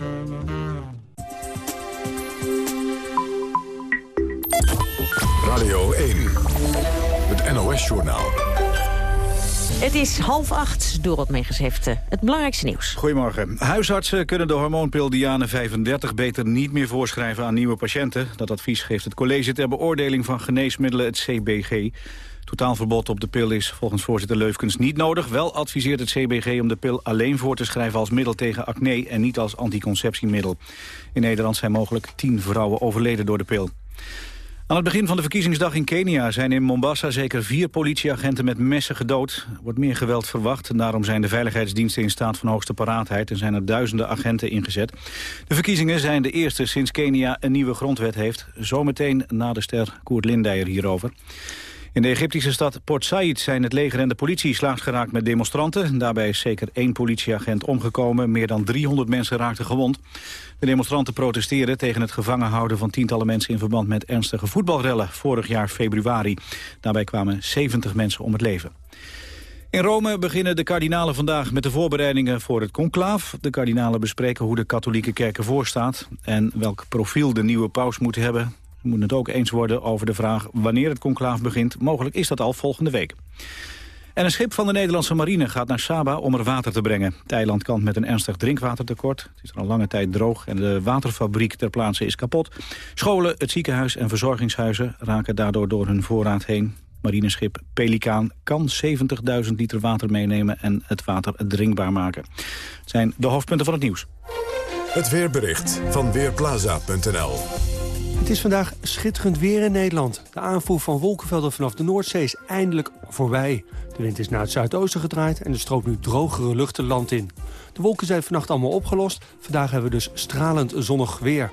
NOS-journaal.
Het is half acht, door het Meeges het belangrijkste nieuws.
Goedemorgen. Huisartsen kunnen de hormoonpil Diane 35 beter niet meer voorschrijven aan nieuwe patiënten. Dat advies geeft het college ter beoordeling van geneesmiddelen, het CBG. Totaalverbod op de pil is volgens voorzitter Leufkens niet nodig. Wel adviseert het CBG om de pil alleen voor te schrijven als middel tegen acne en niet als anticonceptiemiddel. In Nederland zijn mogelijk tien vrouwen overleden door de pil. Aan het begin van de verkiezingsdag in Kenia zijn in Mombasa zeker vier politieagenten met messen gedood. Er wordt meer geweld verwacht daarom zijn de veiligheidsdiensten in staat van hoogste paraatheid en zijn er duizenden agenten ingezet. De verkiezingen zijn de eerste sinds Kenia een nieuwe grondwet heeft. Zometeen na de ster Koert Lindeyer hierover. In de Egyptische stad Port Said zijn het leger en de politie slaags geraakt met demonstranten. Daarbij is zeker één politieagent omgekomen. Meer dan 300 mensen raakten gewond. De demonstranten protesteren tegen het gevangen houden van tientallen mensen... in verband met ernstige voetbalrellen vorig jaar februari. Daarbij kwamen 70 mensen om het leven. In Rome beginnen de kardinalen vandaag met de voorbereidingen voor het conclaaf. De kardinalen bespreken hoe de katholieke kerk ervoor staat... en welk profiel de nieuwe paus moet hebben. We moeten het ook eens worden over de vraag wanneer het conclaaf begint. Mogelijk is dat al volgende week. En een schip van de Nederlandse marine gaat naar Saba om er water te brengen. Het eiland kampt met een ernstig drinkwatertekort. Het is al lange tijd droog en de waterfabriek ter plaatse is kapot. Scholen, het ziekenhuis en verzorgingshuizen raken daardoor door hun voorraad heen. Marineschip Pelikaan kan 70.000 liter water meenemen en het water drinkbaar maken. Het zijn de hoofdpunten van het nieuws.
Het weerbericht van Weerplaza.nl
Het is vandaag schitterend weer in Nederland. De aanvoer van wolkenvelden vanaf de Noordzee is eindelijk voorbij. De wind is naar het zuidoosten gedraaid en er stroomt nu drogere lucht het land in. De wolken zijn vannacht allemaal opgelost. Vandaag hebben we dus stralend zonnig weer.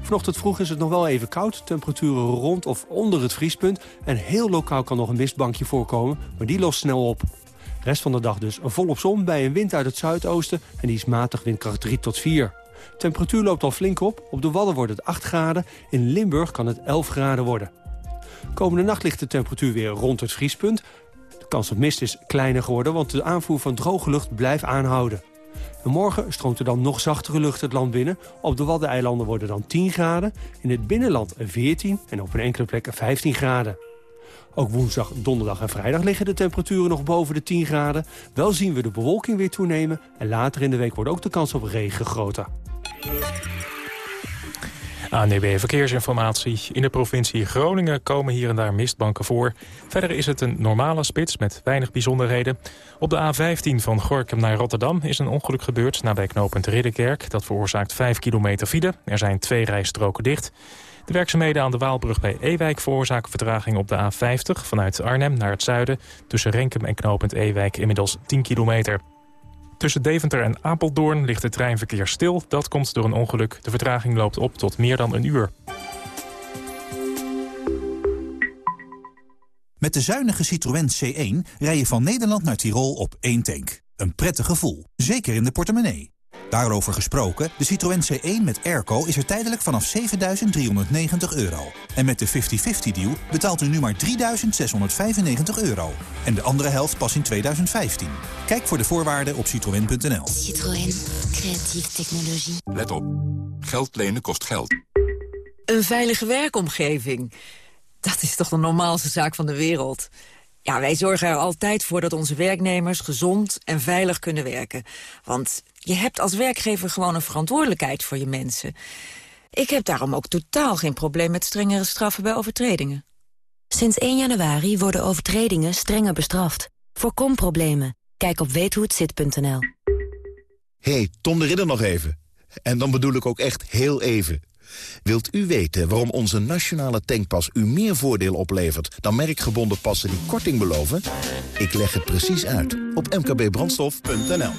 Vanochtend vroeg is het nog wel even koud. Temperaturen rond of onder het vriespunt. En heel lokaal kan nog een mistbankje voorkomen, maar die lost snel op. De rest van de dag dus volop zon bij een wind uit het zuidoosten... en die is matig windkracht 3 tot 4. Temperatuur loopt al flink op. Op de Wadden wordt het 8 graden. In Limburg kan het 11 graden worden. Komende nacht ligt de temperatuur weer rond het vriespunt. De kans op mist is kleiner geworden, want de aanvoer van droge lucht blijft aanhouden. En morgen stroomt er dan nog zachtere lucht het land binnen. Op de Waddeneilanden worden dan 10 graden. In het binnenland 14 en op een enkele plek 15 graden. Ook woensdag, donderdag en vrijdag liggen de temperaturen nog boven de 10 graden. Wel zien we de bewolking weer toenemen. En later in de week wordt ook de kans op regen groter.
ANDB Verkeersinformatie. In de provincie Groningen komen hier en daar mistbanken voor. Verder is het een normale spits met weinig bijzonderheden. Op de A15 van Gorkum naar Rotterdam is een ongeluk gebeurd... nabij knooppunt Ridderkerk. Dat veroorzaakt 5 kilometer file. Er zijn twee rijstroken dicht. De werkzaamheden aan de Waalbrug bij Ewijk veroorzaken vertraging op de A50... vanuit Arnhem naar het zuiden. Tussen Renkum en knooppunt Ewijk inmiddels 10 kilometer. Tussen Deventer en Apeldoorn ligt het treinverkeer stil. Dat komt door een ongeluk. De vertraging loopt op tot meer dan een uur.
Met de zuinige Citroën C1 rij je van Nederland naar Tirol op één tank. Een prettig gevoel, zeker in de portemonnee. Daarover gesproken, de Citroën C1 met airco is er tijdelijk vanaf 7.390 euro. En met de 50-50 deal betaalt u nu maar 3.695 euro. En de andere helft pas in 2015. Kijk voor de voorwaarden op citroën.nl.
Citroën. Creatieve technologie.
Let op. Geld lenen kost geld.
Een veilige werkomgeving. Dat is toch de normaalste zaak van de wereld. Ja, wij zorgen er altijd voor dat onze werknemers gezond en veilig kunnen werken. Want je hebt als werkgever gewoon een verantwoordelijkheid voor je mensen. Ik heb daarom ook totaal geen probleem met strengere straffen bij overtredingen.
Sinds 1 januari worden overtredingen strenger bestraft. Voorkom problemen. Kijk op weethohetzit.nl.
hey, Tom de Ridder nog even. En dan bedoel ik ook echt heel even. Wilt u weten waarom onze nationale tankpas u meer voordeel oplevert... dan merkgebonden passen die korting beloven? Ik leg het precies uit op mkbbrandstof.nl.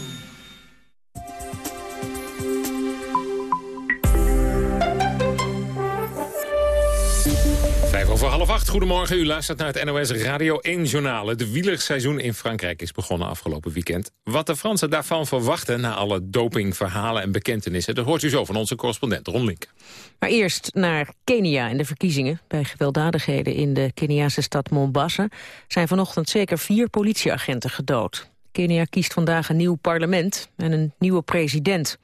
over half acht, goedemorgen. U luistert naar het NOS Radio 1-journaal. Het wielerseizoen in Frankrijk is begonnen afgelopen weekend. Wat de Fransen daarvan verwachten na alle dopingverhalen en bekentenissen... dat hoort u zo van onze correspondent Ron Link.
Maar eerst naar Kenia en de verkiezingen. Bij gewelddadigheden in de Keniaanse stad Mombasa... zijn vanochtend zeker vier politieagenten gedood. Kenia kiest vandaag een nieuw parlement en een nieuwe president.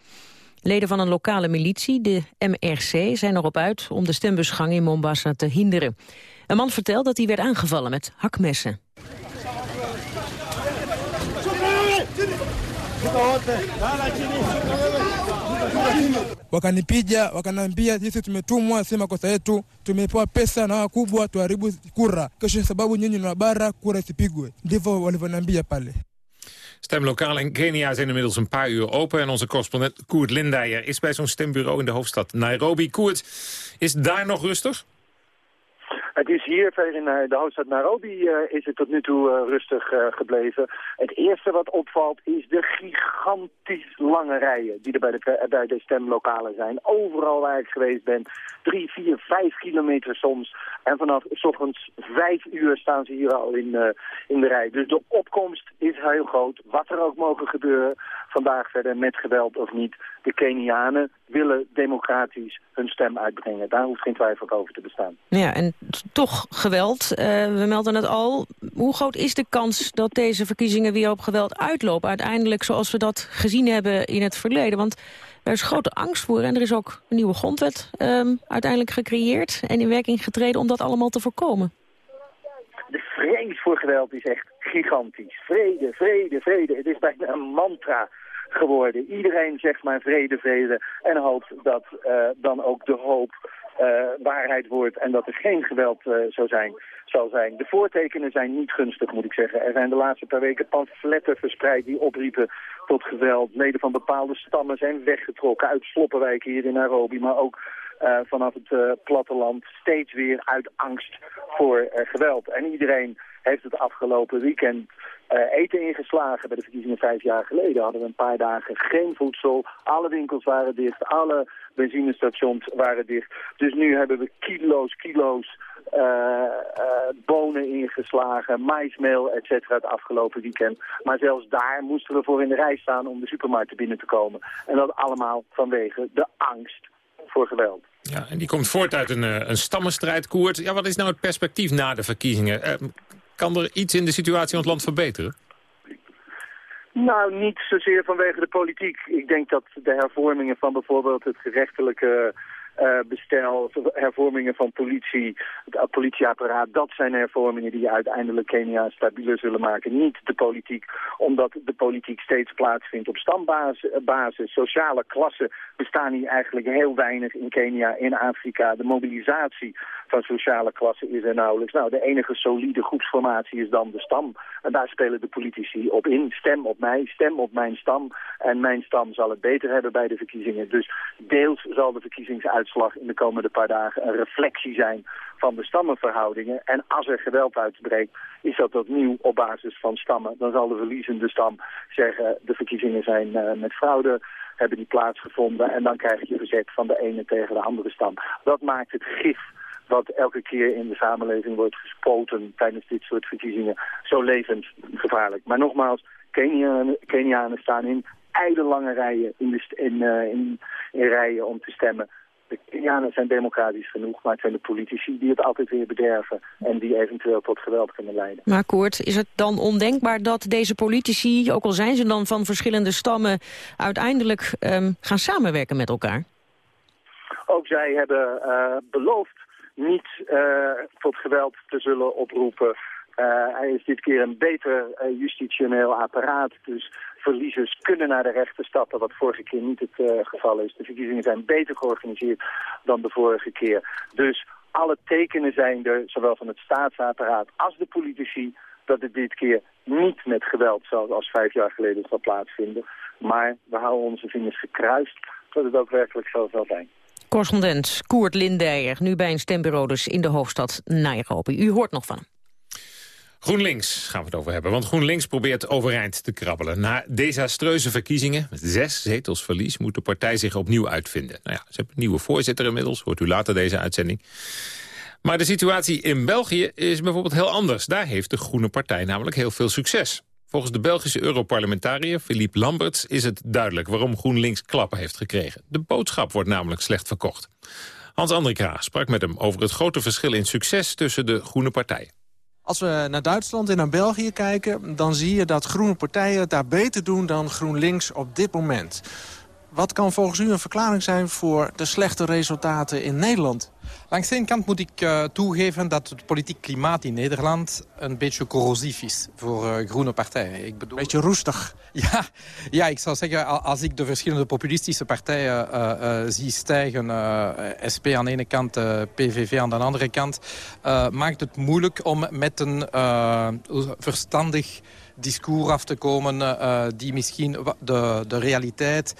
Leden van een lokale militie, de MRC, zijn erop uit om de stembusgang in Mombasa te hinderen. Een man vertelt dat hij werd aangevallen met hakmessen.
wakanipiga wakanaambia sisi tumetumwa, si makosa yetu, tumepewa pesa na wakubwa tuharibu kura, kesho sababu nyinyi ni wabara, kura isipigwe. Ndivyo walivyoniambia pale.
Stemlokalen in Kenia zijn inmiddels een paar uur open. En onze correspondent Koert Lindijer is bij zo'n stembureau in de hoofdstad Nairobi. Koert, is daar nog rustig?
Het is hier verder in eh, de hoofdstad Nairobi eh, is het tot nu toe eh, rustig gebleven. Het eerste wat opvalt is de gigantisch lange rijen die er bij de, bij de stemlokalen zijn. Overal waar ik geweest ben, drie, vier, vijf kilometer soms. En vanaf s ochtends vijf uur staan ze hier al in, in de rij. Dus de opkomst is heel groot. Wat er ook mogen gebeuren vandaag verder met geweld of niet. De Kenianen willen democratisch hun stem uitbrengen. Daar hoeft geen twijfel over te bestaan.
Ja, en toch geweld. Eh, we melden het al. Hoe groot is de kans dat deze verkiezingen weer op geweld uitlopen? Uiteindelijk zoals we dat gezien hebben in het verleden. Want er is grote angst voor en er is ook een nieuwe grondwet ehm, uiteindelijk gecreëerd en in werking getreden om dat allemaal te voorkomen.
De vrees voor geweld is echt gigantisch. Vrede, vrede, vrede. Het is bijna een mantra geworden. Iedereen zegt maar vrede, vrede. En hoopt dat eh, dan ook de hoop eh, waarheid wordt en dat er geen geweld eh, zou zijn, zal zijn. De voortekenen zijn niet gunstig, moet ik zeggen. Er zijn de laatste paar weken pamfletten verspreid die opriepen tot geweld. Leden van bepaalde stammen zijn weggetrokken uit sloppenwijken hier in Nairobi, maar ook vanaf het platteland steeds weer uit angst voor geweld. En iedereen heeft het afgelopen weekend eh, eten ingeslagen. Bij de verkiezingen vijf jaar geleden hadden we een paar dagen geen voedsel. Alle winkels waren dicht, alle benzinestations waren dicht. Dus nu hebben we kilo's, kilo's eh, eh, bonen ingeslagen, maismeel, et cetera, het afgelopen weekend. Maar zelfs daar moesten we voor in de rij staan om de supermarkten binnen te komen. En dat allemaal vanwege de angst voor geweld.
Ja, en die komt voort uit een, een stammenstrijd, Koert. Ja, wat is nou het perspectief na de verkiezingen? Kan er iets in de situatie in het land verbeteren?
Nou, niet zozeer vanwege de politiek. Ik denk dat de hervormingen van bijvoorbeeld het gerechtelijke bestel, hervormingen van politie, het uh, politieapparaat, dat zijn hervormingen die uiteindelijk Kenia stabieler zullen maken. Niet de politiek, omdat de politiek steeds plaatsvindt op stambasis. Sociale klassen bestaan hier eigenlijk heel weinig in Kenia, in Afrika. De mobilisatie van sociale klassen is er nauwelijks. Nou, de enige solide groepsformatie is dan de stam. En daar spelen de politici op in. Stem op mij, stem op mijn stam. En mijn stam zal het beter hebben bij de verkiezingen. Dus deels zal de verkiezingsuitslag in de komende paar dagen een reflectie zijn van de stammenverhoudingen. En als er geweld uitbreekt, is dat opnieuw op basis van stammen. Dan zal de verliezende stam zeggen, de verkiezingen zijn uh, met fraude hebben die plaatsgevonden. En dan krijg je verzet van de ene tegen de andere stam. Dat maakt het gif wat elke keer in de samenleving wordt gespoten tijdens dit soort verkiezingen zo levend gevaarlijk. Maar nogmaals, Kenianen, Kenianen staan in lange rijen in, in, uh, in, in rijen om te stemmen. De Kenianen zijn democratisch genoeg, maar het zijn de politici die het altijd weer bederven en die eventueel tot geweld kunnen leiden.
Maar Koert, is het dan ondenkbaar dat deze politici, ook al zijn ze dan van verschillende stammen, uiteindelijk um, gaan samenwerken met elkaar?
Ook zij hebben uh, beloofd niet uh, tot geweld te zullen oproepen. Uh, hij is dit keer een beter uh, justitioneel apparaat, dus verliezers kunnen naar de rechter stappen, wat vorige keer niet het uh, geval is. De verkiezingen zijn beter georganiseerd dan de vorige keer. Dus alle tekenen zijn er, zowel van het staatsapparaat als de politici, dat het dit keer niet met geweld zoals vijf jaar geleden zal plaatsvinden. Maar we houden onze vingers gekruist dat het ook werkelijk zo zal zijn.
Correspondent Koert Lindijer, nu bij een stembureau dus in de hoofdstad Nairobi. U hoort nog van hem.
GroenLinks gaan we het over hebben, want GroenLinks probeert overeind te krabbelen. Na desastreuze verkiezingen, met zes zetels verlies, moet de partij zich opnieuw uitvinden. Nou ja, ze hebben een nieuwe voorzitter inmiddels, hoort u later deze uitzending. Maar de situatie in België is bijvoorbeeld heel anders. Daar heeft de Groene Partij namelijk heel veel succes. Volgens de Belgische Europarlementariër Philippe Lamberts is het duidelijk waarom GroenLinks klappen heeft gekregen. De boodschap wordt namelijk slecht verkocht. Hans Andrika sprak met hem over het grote verschil in succes tussen de Groene partijen.
Als we naar Duitsland en naar België kijken... dan zie je dat groene partijen het daar beter doen dan GroenLinks op dit moment. Wat kan volgens u een verklaring zijn voor de slechte resultaten in Nederland?
Langs de ene kant moet ik uh, toegeven dat het politiek klimaat in Nederland een beetje corrosief is voor uh, groene partijen.
Ik bedoel... Beetje roestig.
Ja, ja, ik zou zeggen, als ik de verschillende populistische partijen uh, zie stijgen, SP aan de ene kant, PVV aan de andere kant, maakt het moeilijk om met een verstandig discours af te komen die misschien de, de realiteit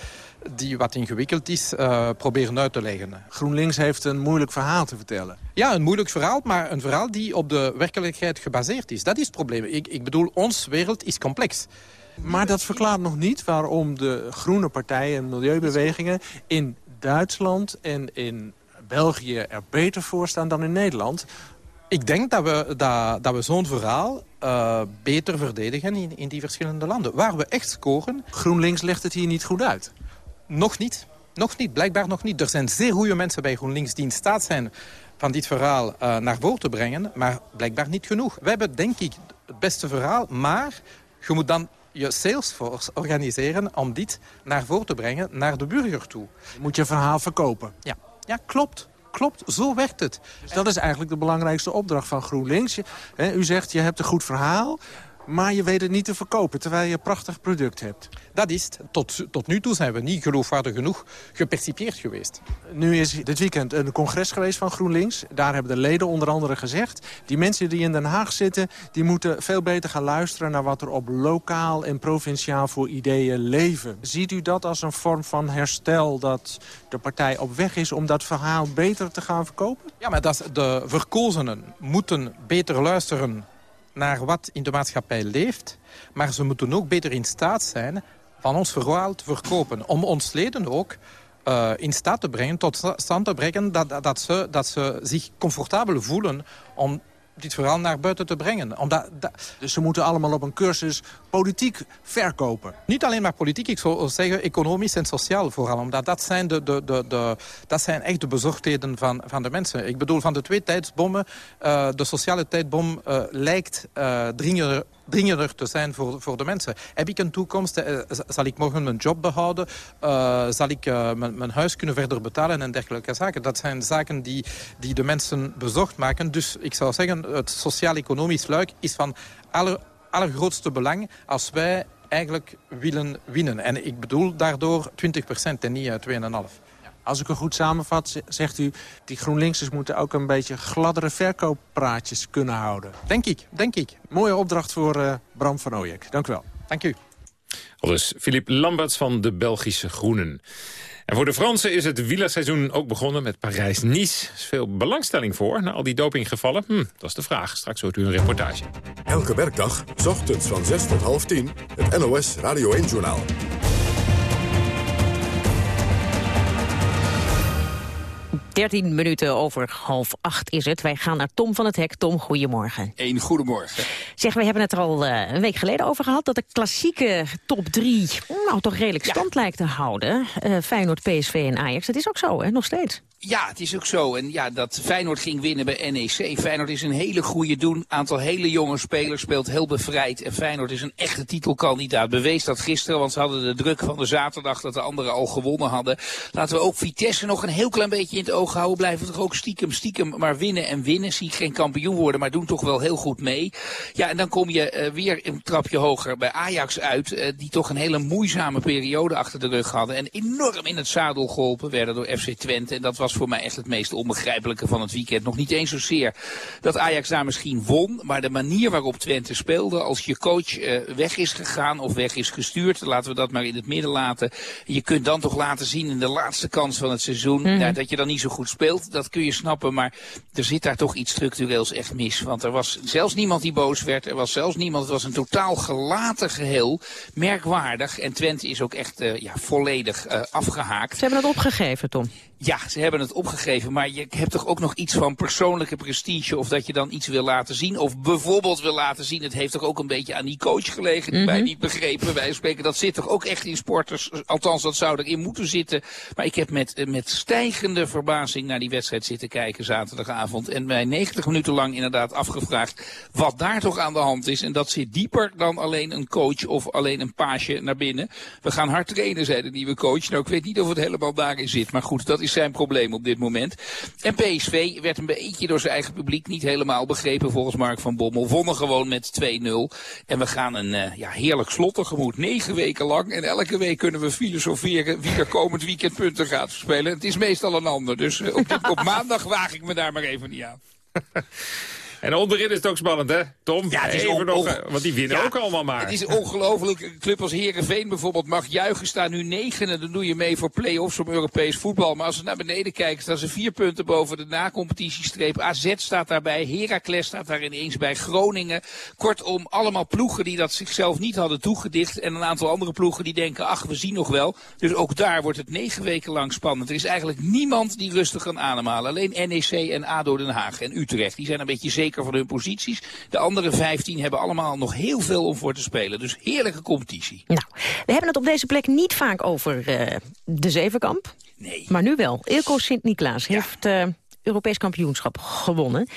die wat ingewikkeld is, uh, proberen uit te leggen.
GroenLinks heeft een moeilijk verhaal te vertellen.
Ja, een moeilijk verhaal, maar een verhaal die op de werkelijkheid gebaseerd is. Dat is het probleem. Ik, ik bedoel, ons wereld is complex.
Maar dat verklaart nog niet waarom de groene partijen en milieubewegingen... in Duitsland en in België er beter voor staan dan in Nederland.
Ik denk dat we, dat, dat we zo'n verhaal uh, beter verdedigen in, in die verschillende landen. Waar we echt scoren...
GroenLinks legt het hier niet goed uit.
Nog niet. Nog niet, blijkbaar nog niet. Er zijn zeer goede mensen bij GroenLinks die in staat zijn van dit verhaal uh, naar voren te brengen, maar blijkbaar niet genoeg. We hebben denk ik het beste verhaal, maar je moet dan je salesforce organiseren om dit naar voren te brengen naar de burger toe.
Je moet je verhaal verkopen.
Ja, ja klopt. Klopt, zo werkt het.
Dus dat is eigenlijk de belangrijkste opdracht van GroenLinks. u zegt, je hebt een goed verhaal, maar je weet het niet te verkopen... terwijl je een prachtig product hebt.
Dat is het. Tot, tot nu toe zijn we niet geloofwaardig genoeg gepercipieerd geweest.
Nu is dit weekend een congres geweest van GroenLinks. Daar hebben de leden onder andere gezegd... die mensen die in Den Haag zitten... die moeten veel beter gaan luisteren naar wat er op lokaal en provinciaal voor ideeën leven. Ziet u dat als een vorm van herstel dat de partij op weg is... om dat verhaal beter te gaan verkopen?
Ja, maar dat de verkozenen moeten beter luisteren naar wat in de maatschappij leeft. Maar ze moeten ook beter in staat zijn van ons verhaal te verkopen. Om ons leden ook uh, in staat te brengen, tot stand te brengen... Dat, dat, ze, dat ze zich comfortabel voelen om dit verhaal naar buiten te brengen. Omdat,
Dus ze moeten allemaal op een cursus politiek verkopen?
Niet alleen maar politiek, ik zou zeggen economisch en sociaal vooral. Omdat dat zijn, de, de, de, de dat zijn echt de bezorgdheden van, van de mensen. Ik bedoel, van de twee tijdsbommen, uh, de sociale tijdbom uh, lijkt uh, dringender dringender te zijn voor, voor de mensen. Heb ik een toekomst? Zal ik morgen mijn job behouden? Zal ik mijn, mijn, huis kunnen verder betalen en dergelijke zaken? Dat zijn zaken die, die de mensen bezorgd maken. Dus ik zou zeggen, het sociaal-economisch luik is van aller, allergrootste belang als wij eigenlijk willen winnen. En ik bedoel daardoor 20% en niet 2,5.
Als ik het goed samenvat, zegt u... die GroenLinksers moeten ook een beetje gladdere verkooppraatjes kunnen houden.
Denk ik, denk ik.
Mooie opdracht voor uh, Bram van Ooyek. Dank u wel.
Dank u.
Al dus Philippe Lamberts van de Belgische Groenen. En voor de Fransen is het wielerseizoen ook begonnen met Parijs-Nice. Er is veel belangstelling voor, na al die dopinggevallen. Hm, dat is de vraag. Straks hoort u een reportage.
Elke werkdag, ochtends van 6 tot half 10, het NOS Radio 1-journaal.
13 minuten over half acht is het. Wij gaan naar Tom van het Hek. Tom, goedemorgen.
Een goedemorgen.
Zeg, we hebben het er al uh, een week geleden over gehad... dat de klassieke top 3 nou toch redelijk stand lijkt te houden. Uh, Feyenoord, PSV en Ajax. Dat is ook zo, hè? Nog steeds.
Ja, het is ook zo. En ja, dat Feyenoord ging winnen bij NEC. Feyenoord is een hele goede doen. Aantal hele jonge spelers speelt heel bevrijd. En Feyenoord is een echte titelkandidaat. Bewees dat gisteren, want ze hadden de druk van de zaterdag dat de anderen al gewonnen hadden. Laten we ook Vitesse nog een heel klein beetje in het oog houden. Blijven toch ook stiekem, stiekem maar winnen en winnen. Zie geen kampioen worden, maar doen toch wel heel goed mee. Ja, en dan kom je uh, weer een trapje hoger bij Ajax uit. Uh, die toch een hele moeizame periode achter de rug hadden. En enorm in het zadel geholpen werden door FC Twente. En dat was voor mij echt het meest onbegrijpelijke van het weekend. Nog niet eens zozeer dat Ajax daar misschien won, maar de manier waarop Twente speelde. Als je coach uh, weg is gegaan of weg is gestuurd, laten we dat maar in het midden laten. Je kunt dan toch laten zien in de laatste kans van het seizoen mm -hmm. ja, dat je dan niet zo goed speelt. Dat kun je snappen, maar er zit daar toch iets structureels echt mis. Want er was zelfs niemand die boos werd. Er was zelfs niemand. Het was een totaal gelaten geheel. Merkwaardig. En Twente is ook echt uh, ja, volledig uh, afgehaakt.
Ze hebben dat opgegeven, Tom.
Ja, ze hebben het opgegeven. Maar je hebt toch ook nog iets van persoonlijke prestige. Of dat je dan iets wil laten zien. Of bijvoorbeeld wil laten zien. Het heeft toch ook een beetje aan die coach gelegen. Die wij
Mhm.
niet begrepen. Wij spreken, dat zit toch ook echt in sporters. Althans, dat zou erin moeten zitten. Maar ik heb met, eh, met stijgende verbazing naar die wedstrijd zitten kijken zaterdagavond. En mij 90 minuten lang inderdaad afgevraagd wat daar toch aan de hand is. En dat zit dieper dan alleen een coach of alleen een paasje naar binnen. We gaan hard trainen, zei de nieuwe coach. Nou, ik weet niet of het helemaal daarin zit. Maar goed, dat is zijn probleem op dit moment. En PSV werd een beetje door zijn eigen publiek niet helemaal begrepen volgens Mark van Bommel. Wonnen gewoon met 2-0. En we gaan een eh, ja, heerlijk slot tegemoet. Negen weken lang. En elke week kunnen we filosoferen wie er komend weekend punten gaat verspelen. Het is meestal een ander. Dus eh, op, op maandag waag ik me daar maar even niet aan.
En onderin is het ook spannend, hè, Tom?
Ja, het is
Even nog, eh, want die winnen
Ja,
ook allemaal maar.
Het is ongelooflijk. Een club als Herenveen bijvoorbeeld mag juichen. Staan nu negen en dan doe je mee voor play-offs om Europees voetbal. Maar als we naar beneden kijken, staan ze vier punten boven de na-competitiestreep. AZ staat daarbij, Heracles staat daar ineens bij, Groningen. Kortom, allemaal ploegen die dat zichzelf niet hadden toegedicht. En een aantal andere ploegen die denken, ach, we zien nog wel. Dus ook daar wordt het negen weken lang spannend. Er is eigenlijk niemand die rustig kan ademhalen. Alleen NEC en ADO Den Haag en Utrecht. Die zijn een beetje zeker van hun posities. De andere 15 hebben allemaal nog heel veel om voor te spelen. Dus heerlijke competitie.
Nou, we hebben het op deze plek niet vaak over eh, de Zevenkamp.
Nee.
Maar nu wel. Ilko Sint-Niklaas heeft eh, Europees kampioenschap gewonnen.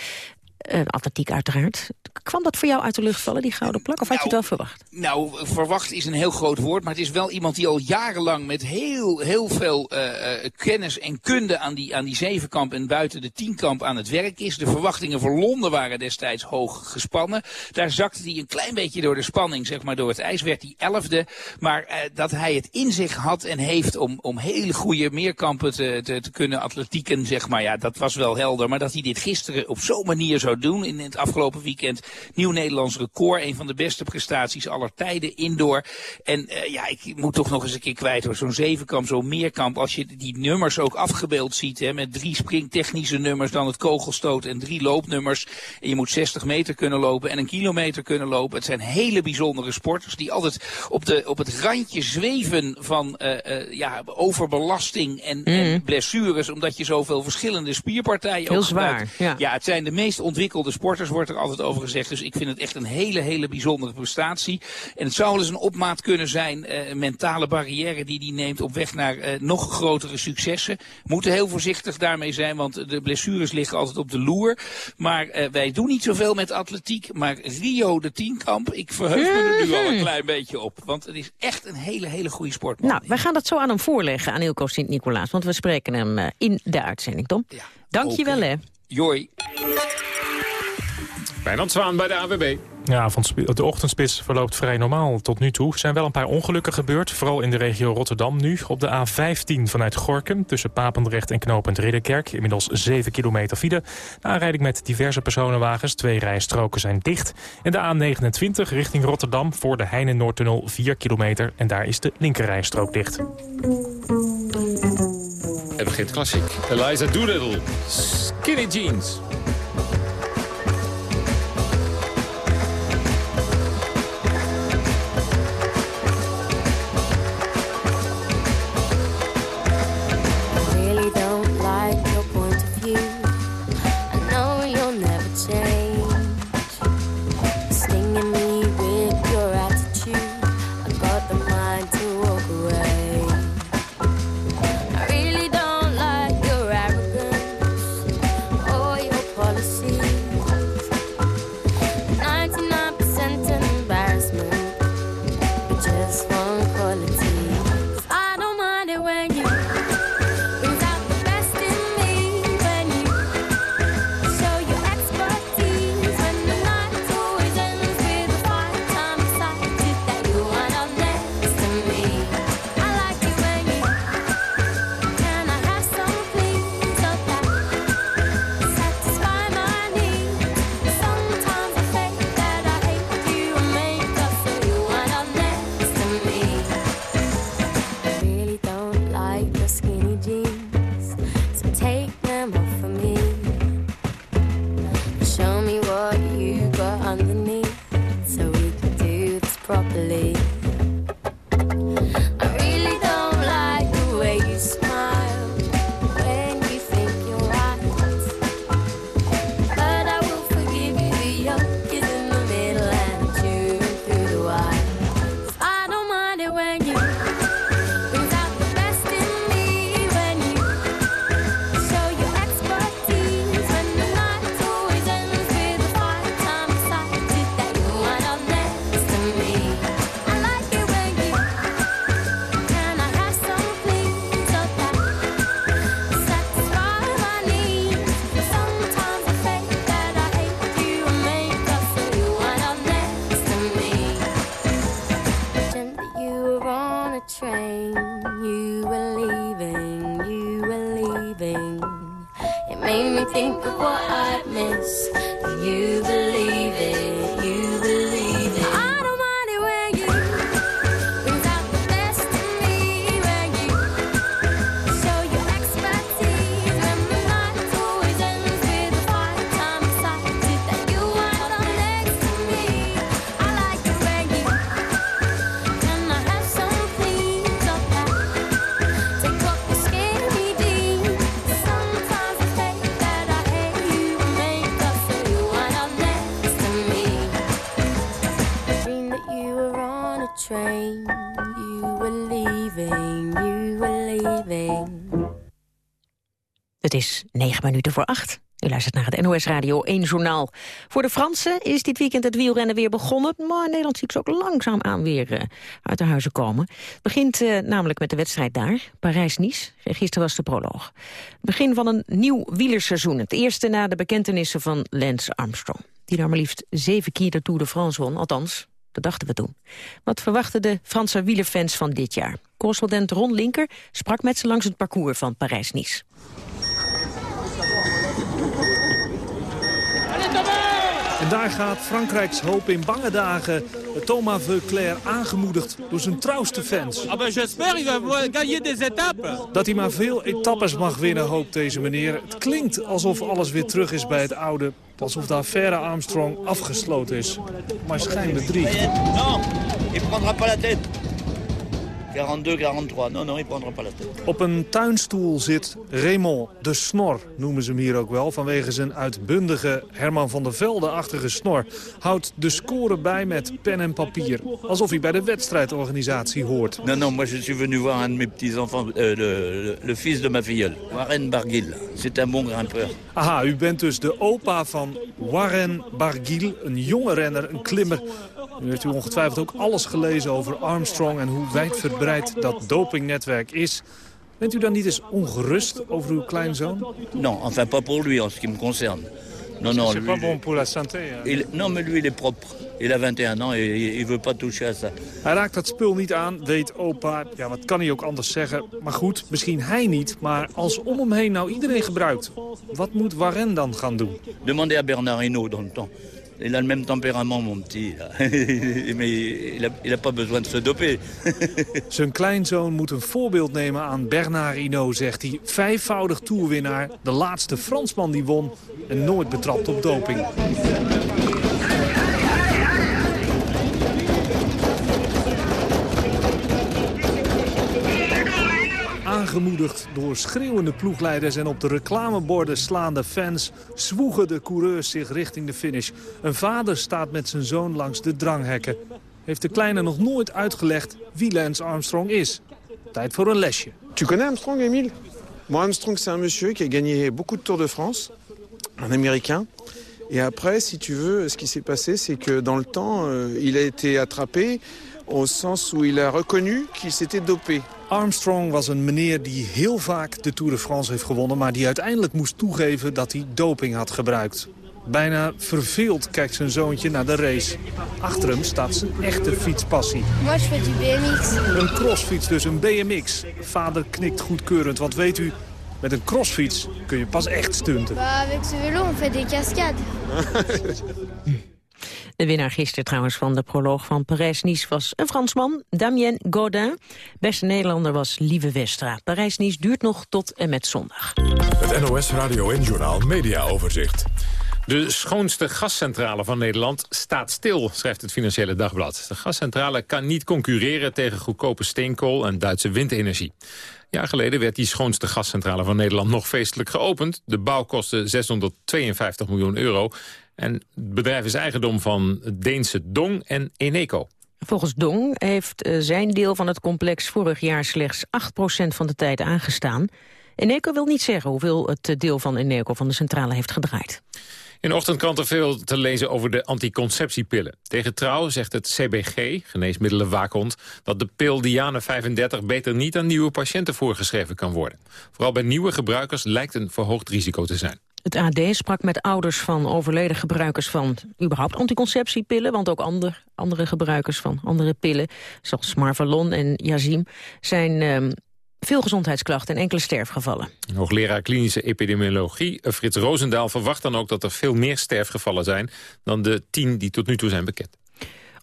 Atletiek uiteraard. Kwam dat voor jou uit de lucht vallen, die gouden plak? Of had je het wel verwacht?
Nou, verwacht is een heel groot woord, maar het is wel iemand die al jarenlang met heel, heel veel eh, eh, kennis en kunde aan die, aan die zevenkamp en buiten de tienkamp aan het werk is. De verwachtingen voor Londen waren destijds hoog gespannen. Daar zakte hij een klein beetje door de spanning, zeg maar door het ijs, werd hij elfde. Maar eh, dat hij het in zich had en heeft om, om hele goede meerkampen te, te, te kunnen atletieken, zeg maar, ja, dat was wel helder. Maar dat hij dit gisteren op zo'n manier zou doen in het afgelopen weekend, nieuw Nederlands record, een van de beste prestaties aller tijden indoor. En eh, ja, ik moet toch nog eens een keer kwijt hoor. Zo'n zevenkamp, zo'n meerkamp. Als je die nummers ook afgebeeld ziet, hè, met drie springtechnische nummers, dan het kogelstoot en drie loopnummers. En je moet 60 meter kunnen lopen en een kilometer kunnen lopen. Het zijn hele bijzondere sporters die altijd op, de, op het randje zweven van eh, eh, ja, overbelasting en, en blessures. Omdat je zoveel verschillende spierpartijen
Heel
ook
zwaar, ja.
ja, het zijn de meest ontwikkelde sporters, wordt er altijd over gezegd. Dus ik vind het echt een hele, hele bijzondere prestatie. En het zou wel eens een opmaat kunnen zijn, een mentale barrière die die neemt op weg naar eh, nog grotere successen. Moeten heel voorzichtig daarmee zijn, want de blessures liggen altijd op de loer. Maar eh, wij doen niet zoveel met atletiek. Maar Rio de tienkamp, ik verheug me er nu al een klein beetje op. Want het is echt een hele, hele goede sport.
Nou, wij gaan dat zo aan hem voorleggen, aan Ilko Sint-Nicolaas. Want we spreken hem in de uitzending, Tom. Dank je wel, hè.
Joi.
Wijnand Zwaan bij de AWB.
Ja, de ochtendspits verloopt vrij normaal tot nu toe. Er zijn wel een paar ongelukken gebeurd, vooral in de regio Rotterdam nu. Op de A15 vanuit Gorkum tussen Papendrecht en knooppunt Ridderkerk. Inmiddels 7 kilometer file. De aanrijding met diverse personenwagens. Twee rijstroken zijn dicht. En de A29 richting Rotterdam voor de Heine Noordtunnel 4 kilometer. En daar is de linkerrijstrook dicht.
En begint klassiek. Eliza Doolittle. Skinny jeans.
Minuten voor acht. U luistert naar het NOS Radio 1 Journaal. Voor de Fransen is dit weekend het wielrennen weer begonnen... maar Nederland ziet ze ook langzaam aan weer eh, uit de huizen komen. Het begint eh, namelijk met de wedstrijd daar, Parijs-Nice. Gisteren was de proloog. Begin van een nieuw wielerseizoen. Het eerste na de bekentenissen van Lance Armstrong. Die daar maar liefst zeven keer de Tour de France won, althans... Dat dachten we toen. Wat verwachten de Franse wielerfans van dit jaar? Correspondent Ron Linker sprak met ze langs het parcours van Parijs-Nice.
En daar gaat Frankrijks hoop in bange dagen. Thomas Veuclair aangemoedigd door zijn trouwste fans.
Ah ben j'espère il va gagner des étapes.
Dat hij maar veel etappes mag winnen, hoopt deze meneer. Het klinkt alsof alles weer terug is bij het oude. Alsof de affaire Armstrong afgesloten is. Maar schijn bedriegt.
Non, il prendra pas la tête. 42, 43. Non, non, il prendra pas la tête.
Op een tuinstoel zit Raymond de Snor, noemen ze hem hier ook wel... vanwege zijn uitbundige Herman van der Velde-achtige snor. Houdt de score bij met pen en papier. Alsof hij bij de wedstrijdorganisatie hoort.
Non, non, moi je suis venu voir un de mes petits-enfants, euh, le fils de ma filleule, Warren Barguil. C'est un bon grimpeur.
Aha, u bent dus de opa van Warren Barguil, een jonge renner, een klimmer. Nu heeft u ongetwijfeld ook alles gelezen over Armstrong... en hoe wijdverbreid dat dopingnetwerk is. Bent u dan niet eens ongerust over uw kleinzoon?
Non, enfin pas pour lui en ce qui me concerne. Non, non,
C'est
lui,
pas bon pour la santé.
il- non, mais lui il est propre. Il a 21 ans et il veut pas toucher à ça.
Hij raakt dat spul niet aan, weet opa. Ja, wat kan hij ook anders zeggen? Maar goed, misschien hij niet. Maar als om hem heen nou iedereen gebruikt... wat moet Warren dan gaan doen?
Demandez à Bernard Hinault dans le temps. Il a le même tempérament, mon petit. a, il a pas besoin de se doper.
Zijn kleinzoon moet een voorbeeld nemen aan Bernard Hinault, zegt hij. Vijfvoudig toerwinnaar, de laatste Fransman die won... en nooit betrapt op doping. Aangemoedigd door schreeuwende ploegleiders en op de reclameborden slaande fans... zwoegen de coureurs zich richting de finish. Een vader staat met zijn zoon langs de dranghekken. Heeft de kleine nog nooit uitgelegd wie Lance Armstrong is. Tijd voor een lesje.
Tu connais Armstrong, Émile Bon, Armstrong, c'est un monsieur qui a gagné beaucoup de Tours de France, un Américain. Et après, si tu veux, ce qui s'est passé, c'est que dans le temps, euh, il a été attrapé au sens où il a reconnu qu'il s'était dopé.
Armstrong was een meneer die heel vaak de Tour de France heeft gewonnen... maar die uiteindelijk moest toegeven dat hij doping had gebruikt. Bijna verveeld kijkt zijn zoontje naar de race. Achter hem staat zijn echte fietspassie.
Moi, je fais du BMX.
Een crossfiets dus, een BMX. Vader knikt goedkeurend, want weet u... met een crossfiets kun je pas echt stunten.
Bah, avec ce vélo, on fait des cascades.
De winnaar gisteren trouwens van de proloog van Parijs-Nice was een Fransman, Damien Godin. Beste Nederlander was Lieve Westra. Parijs-Nice duurt nog tot en met zondag.
Het NOS Radio en Journaal Media Overzicht.
De schoonste gascentrale van Nederland staat stil, schrijft het Financiële Dagblad. De gascentrale kan niet concurreren tegen goedkope steenkool en Duitse windenergie. Een jaar geleden werd die schoonste gascentrale van Nederland nog feestelijk geopend. De bouw kostte 652 miljoen euro. En het bedrijf is eigendom van Deense Dong en Eneco.
Volgens Dong heeft eh, zijn deel van het complex vorig jaar slechts 8% van de tijd aangestaan. Eneco wil niet zeggen hoeveel het eh, deel van Eneco van de centrale heeft gedraaid.
In de ochtendkranten veel te lezen over de anticonceptiepillen. Tegen Trouw zegt het CBG, Geneesmiddelenwaakhond... dat de pil Diane 35 beter niet aan nieuwe patiënten voorgeschreven kan worden. Vooral bij nieuwe gebruikers lijkt een verhoogd risico te zijn.
Het AD sprak met ouders van overleden gebruikers van überhaupt anticonceptiepillen, want ook ander, andere gebruikers van andere pillen, zoals Marvalon en Yazim, zijn ehm, veel gezondheidsklachten en enkele sterfgevallen.
Hoogleraar klinische epidemiologie eh, Frits Roosendaal verwacht dan ook dat er veel meer sterfgevallen zijn dan de tien die tot nu toe zijn bekend.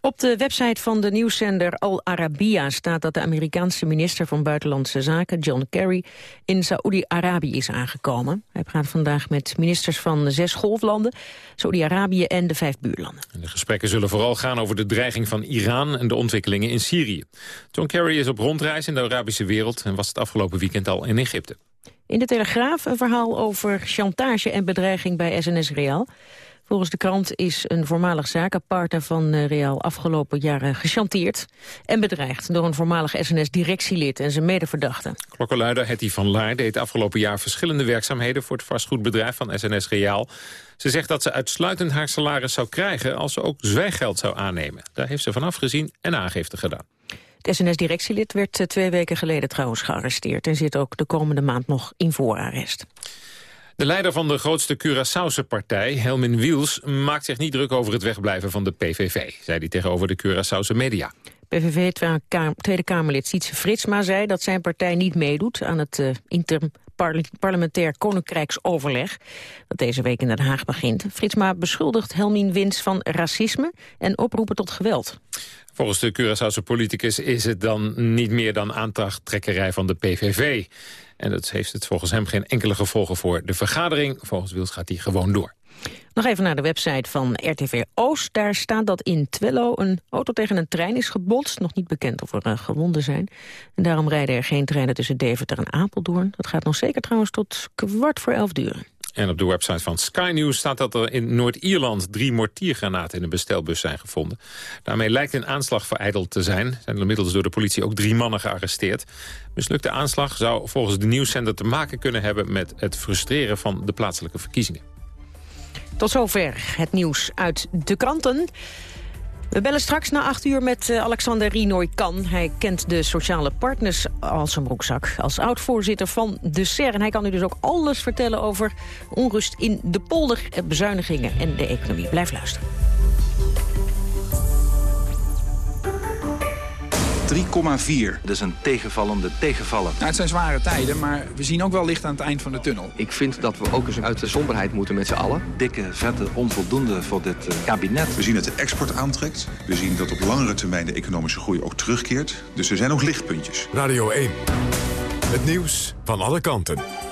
Op de website van de nieuwszender Al Arabiya staat dat de Amerikaanse minister van Buitenlandse Zaken, John Kerry, in Saoedi-Arabië is aangekomen. Hij praat vandaag met ministers van de zes golflanden, Saoedi-Arabië en de vijf buurlanden.
De gesprekken zullen vooral gaan over de dreiging van Iran en de ontwikkelingen in Syrië. John Kerry is op rondreis in de Arabische wereld en was het afgelopen weekend al in Egypte.
In de Telegraaf een verhaal over chantage en bedreiging bij SNS Real. Volgens de krant is een voormalig zakenpartner van eh, Real afgelopen jaren gechanteerd en bedreigd door een voormalig SNS-directielid en zijn medeverdachten.
Klokkenluider Hetty van Laar deed afgelopen jaar verschillende werkzaamheden voor het vastgoedbedrijf van SNS Real. Ze zegt dat ze uitsluitend haar salaris zou krijgen als ze ook zwijggeld zou aannemen. Daar heeft ze van afgezien en aangifte gedaan.
Het SNS-directielid werd eh, twee weken geleden trouwens gearresteerd... en zit ook de komende maand nog in voorarrest.
De leider van de grootste Curaçaose partij, Helmin Wiels... maakt zich niet druk over het wegblijven van de PVV... zei hij tegenover de Curaçaose media.
PVV Tweede Kamerlid Sietse Fritsma zei dat zijn partij niet meedoet... aan het uh, interparlementair koninkrijksoverleg... dat deze week in Den Haag begint. Fritsma beschuldigt Helmin Wins van racisme en oproepen tot geweld.
Volgens de Curaçaose politicus is het dan niet meer dan aantrachttrekkerij van de PVV. En dat heeft het volgens hem geen enkele gevolgen voor de vergadering. Volgens Wils gaat die gewoon door.
Nog even naar de website van RTV Oost. Daar staat dat in Twello een auto tegen een trein is gebotst. Nog niet bekend of er uh, gewonden zijn. En daarom rijden er geen treinen tussen Deventer en Apeldoorn. Dat gaat nog zeker trouwens tot kwart voor elf duren.
En op de website van Sky News staat dat er in Noord-Ierland drie mortiergranaten in een bestelbus zijn gevonden. Daarmee lijkt een aanslag vereideld te zijn. Zijn inmiddels door de politie ook drie mannen gearresteerd. Mislukte aanslag zou volgens de nieuwszender te maken kunnen hebben met het frustreren van de plaatselijke verkiezingen.
Tot zover het nieuws uit de kranten. We bellen straks na acht uur met eh, Alexander Rinoy Kan. Hij kent de sociale partners als een broekzak. Als oud-voorzitter van de SER. En hij kan u dus ook alles vertellen over onrust in de polder, eh, bezuinigingen en de economie. Blijf luisteren.
3,4. Dat is een tegenvallende tegenvallen.
Nou, het zijn zware tijden, maar we zien ook wel licht aan het eind van de tunnel.
Ik vind dat we ook eens uit de somberheid moeten met z'n allen. Dikke, vette, onvoldoende voor dit uh, kabinet.
We zien dat de export aantrekt. We zien dat op langere termijn de economische groei ook terugkeert. Dus er zijn ook lichtpuntjes.
Radio 1. Het nieuws van alle kanten.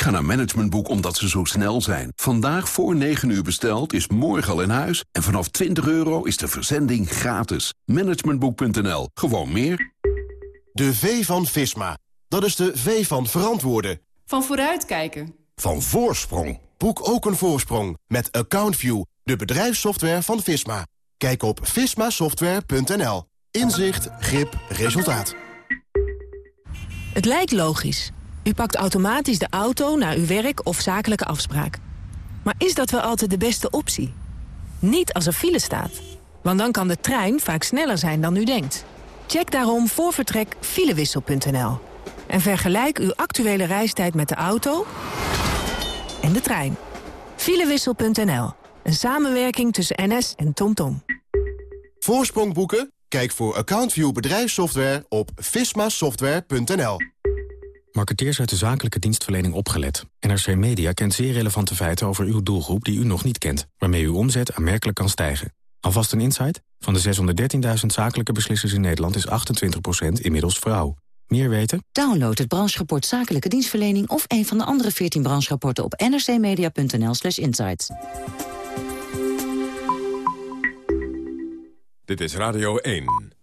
Ga naar Managementboek omdat ze zo snel zijn. Vandaag voor 9 uur besteld is morgen al in huis. En vanaf 20 euro is de verzending gratis. Managementboek.nl. Gewoon meer.
De V van Visma. Dat is de V van verantwoorden.
Van vooruitkijken.
Van voorsprong. Boek ook een voorsprong. Met AccountView, de bedrijfssoftware van Visma. Kijk op vismasoftware.nl. Inzicht, grip, resultaat.
Het lijkt logisch. U pakt automatisch de auto naar uw werk of zakelijke afspraak. Maar is dat wel altijd de beste optie? Niet als er file staat. Want dan kan de trein vaak sneller zijn dan u denkt. Check daarom voor vertrek filewissel.nl. En vergelijk uw actuele reistijd met de auto en de trein. Filewissel.nl. Een samenwerking tussen NS en TomTom.
Voorsprong boeken? Kijk voor AccountView bedrijfssoftware op vismasoftware.nl.
Marketeers uit de zakelijke dienstverlening opgelet. NRC Media kent zeer relevante feiten over uw doelgroep die u nog niet kent. Waarmee uw omzet aanmerkelijk kan stijgen. Alvast een insight? Van de 613.000 zakelijke beslissers in Nederland is 28% inmiddels vrouw. Meer weten?
Download het brancherapport Zakelijke Dienstverlening... of een van de andere 14 brancherapporten op nrcmedia.nl slash insights.
Dit is Radio 1.